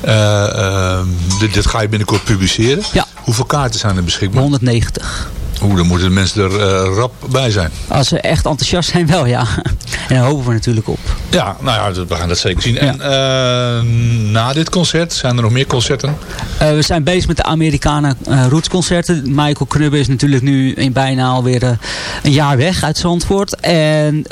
Eh, ehm, dit, dit ga je binnenkort publiceren. Ja. Hoeveel kaarten zijn er beschikbaar? 190. Oeh, dan moeten de mensen er eh, rap bij zijn. Als ze echt enthousiast zijn wel, ja. En daar hopen we natuurlijk op. Ja, nou ja, dat- we gaan dat zeker zien. En eh, na dit concert, zijn er nog meer concerten? Eh, we zijn bezig met de Amerikanen eh rootsconcerten. Michael Knubbe is natuurlijk nu in bijna alweer een jaar weg uit Zandvoort. En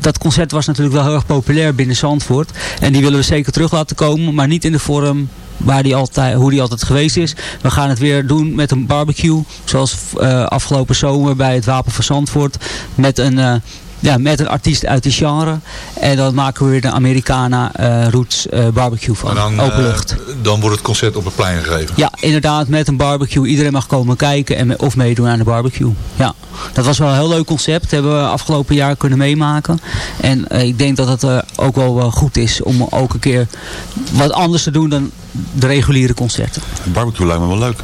dat concert was natuurlijk wel heel erg populair binnen Zandvoort. En die willen we zeker terug laten komen. Maar niet in de vorm waar die altijd, hoe die altijd geweest is. We gaan het weer doen met een barbecue. Zoals afgelopen zomer bij het Wapen van Zandvoort. Met een... ja, met een artiest uit die genre. En dan maken we weer de Americana eh, Roots eh, barbecue van. En dan, Open eh, lucht. dan wordt het concert op het plein gegeven. Ja, inderdaad, met een barbecue. Iedereen mag komen kijken en, me- of meedoen aan de barbecue. Ja, dat was wel een heel leuk concept. hebben we afgelopen jaar kunnen meemaken. En ik denk dat het eh, ook wel goed is om ook een keer wat anders te doen dan de reguliere concerten. Barbecue lijkt me wel leuk.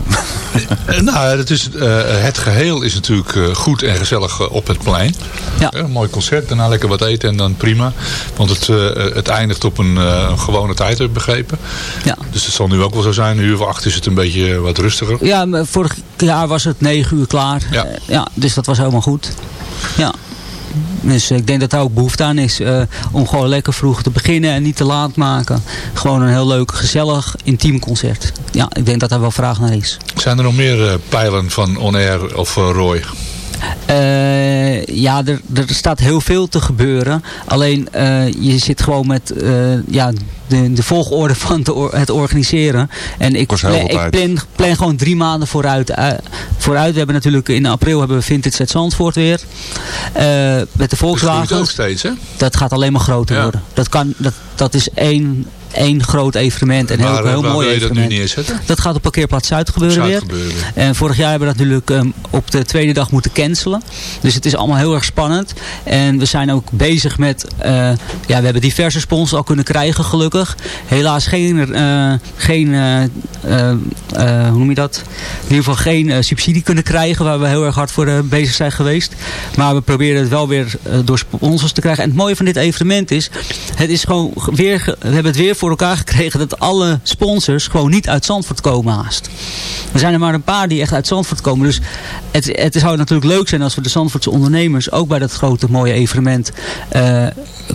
Nou, het, is, eh, het geheel is natuurlijk eh, goed en gezellig op het plein. Ja. Een mooi concert, daarna lekker wat eten en dan prima. Want het, eh, het eindigt op een, eh, een gewone tijd, heb ik begrepen. Ja. Dus het zal nu ook wel zo zijn. Een uur of acht is het een beetje wat rustiger. Ja, maar vorig jaar was het negen uur klaar. Ja. Eh, ja, dus dat was helemaal goed. Ja. Dus ik denk dat daar ook behoefte aan is om gewoon lekker vroeg te beginnen en niet te laat maken. Gewoon een heel leuk, gezellig, intiem concert. Ja, ik denk dat daar wel vraag naar is. Zijn er nog meer pijlen van On Air of Roy? Eh, ja, er, er staat heel veel te gebeuren. Alleen eh, je zit gewoon met eh, ja, de, de volgorde van het, or- het organiseren. En ik, ik plan, plan gewoon drie maanden vooruit, eh, vooruit. We hebben natuurlijk in april hebben we Vintage at Zandvoort weer. Eh, met de Dat Volkswagen. steeds, hè? Dat gaat alleen maar groter Ja. worden. Dat, kan, dat, dat is één één groot evenement. Een heel, Waar, heel waar mooi wil je dat nu evenement. neerzetten? Dat gaat op parkeerplaats Zuid gebeuren Zuid weer. gebeuren. En vorig jaar hebben we dat natuurlijk ehm, op de tweede dag moeten cancelen. Dus het is allemaal heel erg spannend. En we zijn ook bezig met... eh, ja, we hebben diverse sponsors al kunnen krijgen gelukkig. Helaas geen... eh, geen eh, eh, eh, hoe noem je dat? In ieder geval geen eh, subsidie kunnen krijgen. Waar we heel erg hard voor eh, bezig zijn geweest. Maar we proberen het wel weer eh, door sponsors te krijgen. En het mooie van dit evenement is... Het is gewoon weer... We hebben het weer voor elkaar gekregen dat alle sponsors gewoon niet uit Zandvoort komen haast. Er zijn er maar een paar die echt uit Zandvoort komen. Dus het, het zou natuurlijk leuk zijn als we de Zandvoortse ondernemers ook bij dat grote mooie evenement eh,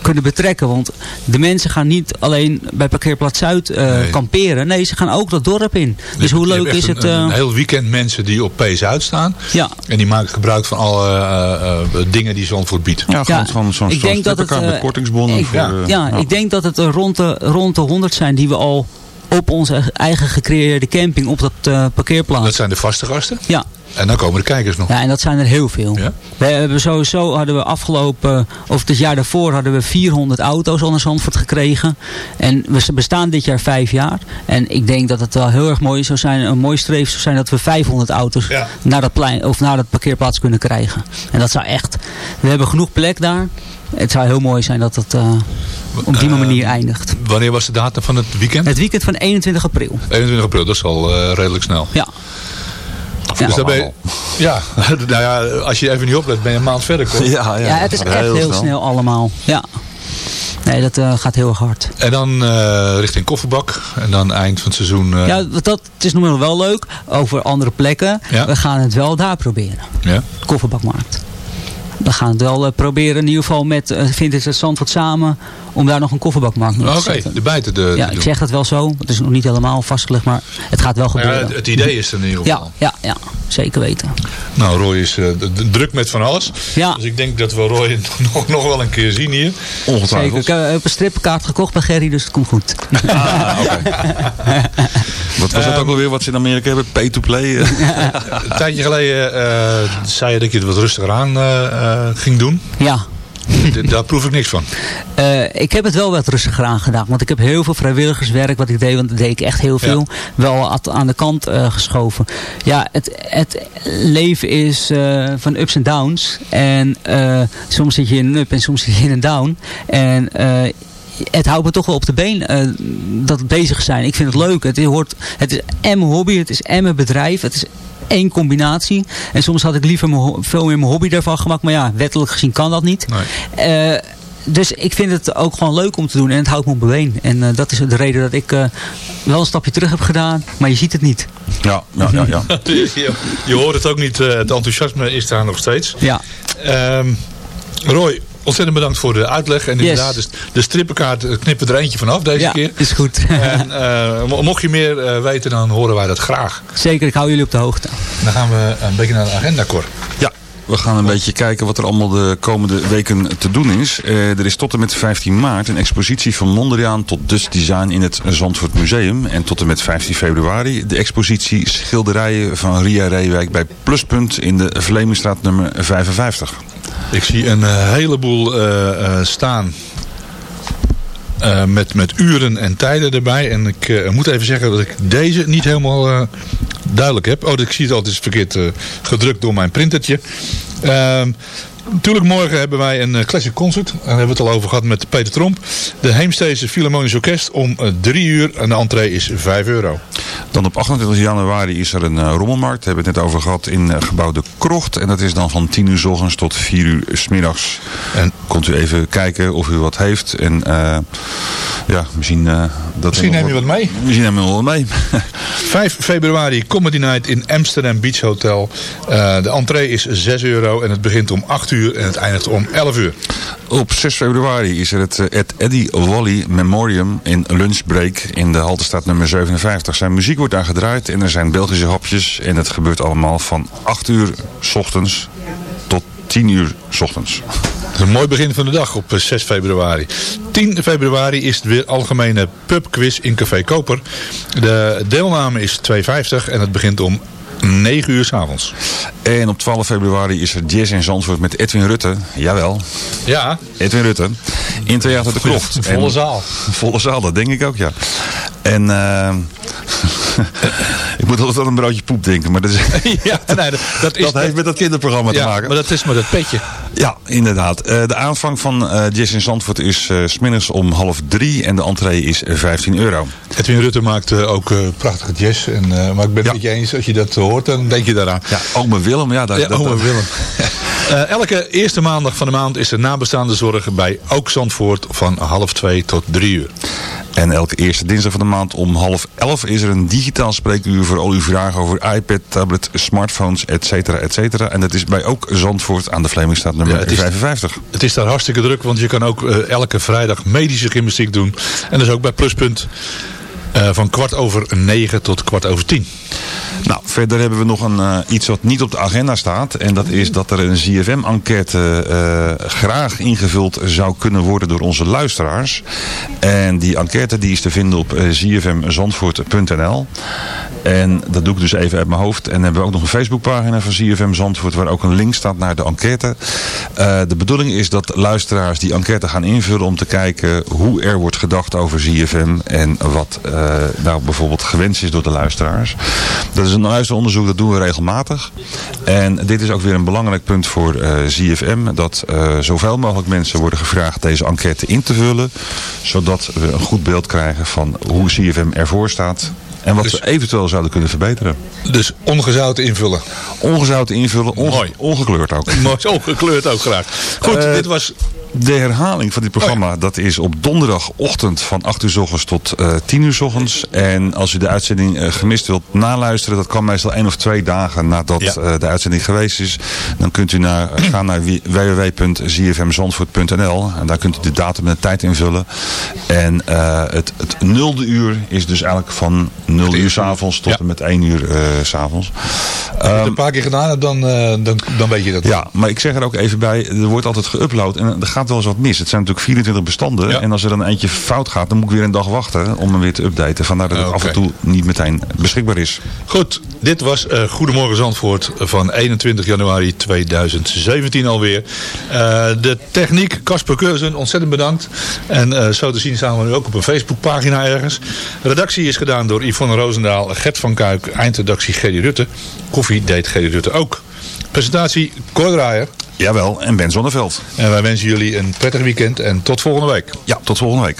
kunnen betrekken. Want de mensen gaan niet alleen bij parkeerplaats Zuid eh, Nee. kamperen. Nee, ze gaan ook dat dorp in. Dus hoe leuk is een- het... Een, eh, een heel weekend mensen die op P Zuid staan. Ja. En die maken gebruik van alle eh, eh, dingen die Zandvoort biedt. Ja, gewoon Ja, van zo'n ik denk dat het, strippenkaart met eh, kortingsbonnen. ik, voor, ja, eh, ja, ik denk dat het er rond de, rond de 100 zijn die we al op onze eigen gecreëerde camping op dat eh, parkeerplaats. Dat zijn de vaste gasten. Ja. En dan komen de kijkers nog. Ja, en dat zijn er heel veel. Ja? We hebben sowieso, hadden we afgelopen, of het jaar daarvoor, hadden we 400 auto's al naar Zandvoort gekregen. En we bestaan dit jaar vijf jaar. En ik denk dat het wel heel erg mooi zou zijn, een mooi streef zou zijn dat we 500 auto's Ja. naar, dat plein, of naar dat parkeerplaats kunnen krijgen. En dat zou echt, we hebben genoeg plek daar. Het zou heel mooi zijn dat het eh, op die Eh, manier eindigt. Wanneer was de datum van het weekend? Het weekend van 21 april. 21 april, dat is al eh, redelijk snel. Ja. Dus ben je, ja, nou ja, als je even niet oplet, ben je een maand verder. Kom. Ja, ja, Ja, het is echt heel snel allemaal. Ja. Nee, dat eh, gaat heel erg hard. En dan eh, richting kofferbak. En dan eind van het seizoen. eh, Ja, dat, het is nog wel leuk. Over andere plekken. Ja. We gaan het wel daar proberen. ja. Kofferbakmarkt. We gaan het wel eh, proberen, in ieder geval met uh, Vintage Zandvoort samen, om daar nog een kofferbakmarkt neer te Oké, zetten. de bijten de, Ja, ik zeg dat wel zo. Het is nog niet helemaal vastgelegd, maar het gaat wel ja, gebeuren. het, het idee is er in ieder ja, geval. ja, ja, zeker weten. Nou, Roy is eh, druk met van alles. Ja. Dus ik denk dat we Roy nog, nog wel een keer zien hier. Zeker. Ongetwijfeld. Ik eh, heb een strippenkaart gekocht bij Gerry, dus het komt goed. Ah, oké. Wat was dat ook alweer wat ze in Amerika hebben? Pay to play? eh? Een tijdje geleden eh, zei je dat je het wat rustiger aan eh, eh, ging doen. Ja. Daar proef ik niks van. Eh, ik heb het wel wat rustiger aan gedaan. Want ik heb heel veel vrijwilligerswerk wat ik deed. Want dat deed ik echt heel veel. Wel aan de kant eh, geschoven. Ja, het, het leven is eh, van ups en downs. En soms zit je in een up en soms zit je in een down. En... het houdt me toch wel op de been eh, dat bezig zijn. Ik vind het leuk. Het, hoort, het is en mijn hobby, het is en mijn bedrijf. Het is één combinatie. En soms had ik liever veel meer mijn hobby daarvan gemaakt. Maar ja, wettelijk gezien kan dat niet. Eh, dus ik vind het ook gewoon leuk om te doen. En het houdt me op been. En eh, dat is de reden dat ik eh, wel een stapje terug heb gedaan. Maar je ziet het niet. Ja, ja, ja. ja. je, je hoort het ook niet. eh, het enthousiasme is daar nog steeds. Ja. Ehm, Roy, ontzettend bedankt voor de uitleg. En Yes. inderdaad, de, de strippenkaart eh, knippen er eentje vanaf deze ja, keer. is goed. En eh, mo- mocht je meer eh, weten, dan horen wij dat graag. Zeker, ik hou jullie op de hoogte. Dan gaan we een beetje naar de agenda, Cor. Ja, we gaan een beetje kijken wat er allemaal de komende weken te doen is. Eh, er is tot en met 15 maart een expositie van Mondriaan tot Dutch Design in het Zandvoort Museum. En tot en met 15 februari de expositie Schilderijen van Ria Reewijk bij Pluspunt in de Vlemingstraat nummer 55. Ik zie een eh, heleboel eh, staan. met, met uren en tijden erbij. En ik moet even zeggen dat ik deze niet helemaal duidelijk heb. Oh, ik zie het altijd verkeerd eh, gedrukt door mijn printertje. Natuurlijk, morgen hebben wij een eh, classic concert. Daar hebben we het al over gehad met Peter Tromp. De Heemstede Philharmonisch Orkest om eh, drie uur. En de entree is 5 euro. Dan op 28 januari is er een eh, rommelmarkt. Daar hebben we het net over gehad in eh, gebouw De Krocht. En dat is dan van 10 uur s ochtends tot 4 uur s middags. En Komt u even kijken of u wat heeft. En eh, ja, misschien... eh, dat Misschien neem je wat mee. Misschien nemen we wel mee. 5 februari Comedy Night in Amsterdam Beach Hotel. Eh, de entree is 6 euro en het begint om 8 uur en het eindigt om 11 uur. Op 6 februari is er het, eh, het Eddie Wally Memoriam in Lunchbreak in de Haltestraat nummer 57. Zijn muziek wordt daar gedraaid en er zijn Belgische hapjes. En het gebeurt allemaal van 8 uur s ochtends tot 10 uur s ochtends. Een mooi begin van de dag op eh, 6 februari. 10 februari is het weer algemene pubquiz in Café Koper. De deelname is 2,50 en het begint om 9 uur s'avonds. En op 12 februari is er Jazz in Zandvoort met Edwin Rutte. Jawel, Ja, Edwin Rutte. In Theater de Krocht. Volle En- zaal. Volle zaal, dat denk ik ook, ja. En eh, ik moet altijd aan een broodje poep denken, maar dat, is, ja, nee, dat, dat is dat heeft met dat kinderprogramma te ja, maken. maar dat is maar dat petje. Ja, inderdaad. Eh, de aanvang van eh Jazz in Zandvoort is eh, smiddags om half drie en de entree is eh, 15 euro. Edwin Rutte maakt eh, ook eh, prachtige jazz. En, eh, maar ik ben het met je eens, als je dat hoort, dan denk je daaraan. Ja, ome Willem, ja. Daar, Ja, dat- Willem. Eh, elke eerste maandag van de maand is er nabestaande zorg bij Ook Zandvoort van half twee tot drie uur. En elke eerste dinsdag van de maand om half elf is er een digitaal spreekuur voor al uw vragen over iPad, tablet, smartphones, et cetera, et cetera. En dat is bij ook Zandvoort aan de Vlemingstraat nummer Ja, het is- 55. Het is daar hartstikke druk, want je kan ook eh, elke vrijdag medische gymnastiek doen. En dat is ook bij Pluspunt eh, van kwart over negen tot kwart over tien. Nou, verder hebben we nog een, eh, iets wat niet op de agenda staat. En dat is dat er een ZFM-enquête eh, graag ingevuld zou kunnen worden door onze luisteraars. En die enquête die is te vinden op zfmzandvoort.nl. En dat doe ik dus even uit mijn hoofd. En dan hebben we ook nog een Facebookpagina van ZFM Zandvoort waar ook een link staat naar de enquête. De bedoeling is dat luisteraars die enquête gaan invullen om te kijken hoe er wordt gedacht over ZFM en wat nou bijvoorbeeld gewenst is door de luisteraars. Dat is een luisteronderzoek, dat doen we regelmatig. En dit is ook weer een belangrijk punt voor eh ZFM, dat eh, zoveel mogelijk mensen worden gevraagd deze enquête in te vullen, zodat we een goed beeld krijgen van hoe ZFM ervoor staat en wat we eventueel zouden kunnen verbeteren. Dus ongezouten invullen. Ongezouten invullen, onge- Mooi. ongekleurd ook. Mooi, ongekleurd ook graag. Goed, Eh, dit was... De herhaling van dit programma, dat is op donderdagochtend van 8 uur s ochtends tot eh 10 uur s ochtends. En als u de uitzending eh, gemist wilt naluisteren, dat kan meestal één of twee dagen nadat Ja. eh, de uitzending geweest is. Dan kunt u naar, eh, gaan naar www.zfmzandvoort.nl en daar kunt u de datum en de tijd invullen. En eh, het, het nulde uur is dus eigenlijk van 0 uur s'avonds tot Ja. en met 1 uur eh, s s'avonds. Als je het een paar keer gedaan hebt, dan, eh, dan, dan weet je dat. Ja, maar ik zeg er ook even bij, er wordt altijd geüpload en er gaat wel eens wat mis. Het zijn natuurlijk 24 bestanden Ja. en als er dan eentje fout gaat, dan moet ik weer een dag wachten om hem weer te updaten. Vandaar dat het Oké. af en toe niet meteen beschikbaar is. Goed, dit was eh, Goedemorgen Zandvoort van 21 januari 2017 alweer. Eh, de techniek, Casper Keuzen, ontzettend bedankt. En eh, zo te zien staan we nu ook op een Facebookpagina ergens. Redactie is gedaan door Yvonne Roosendaal, Gert van Kuik, eindredactie Gerry Rutte. Koffie deed Gerry Rutte ook. Presentatie Cor Draaier. Jawel, en Ben Zonneveld. En wij wensen jullie een prettig weekend en tot volgende week. Ja, tot volgende week.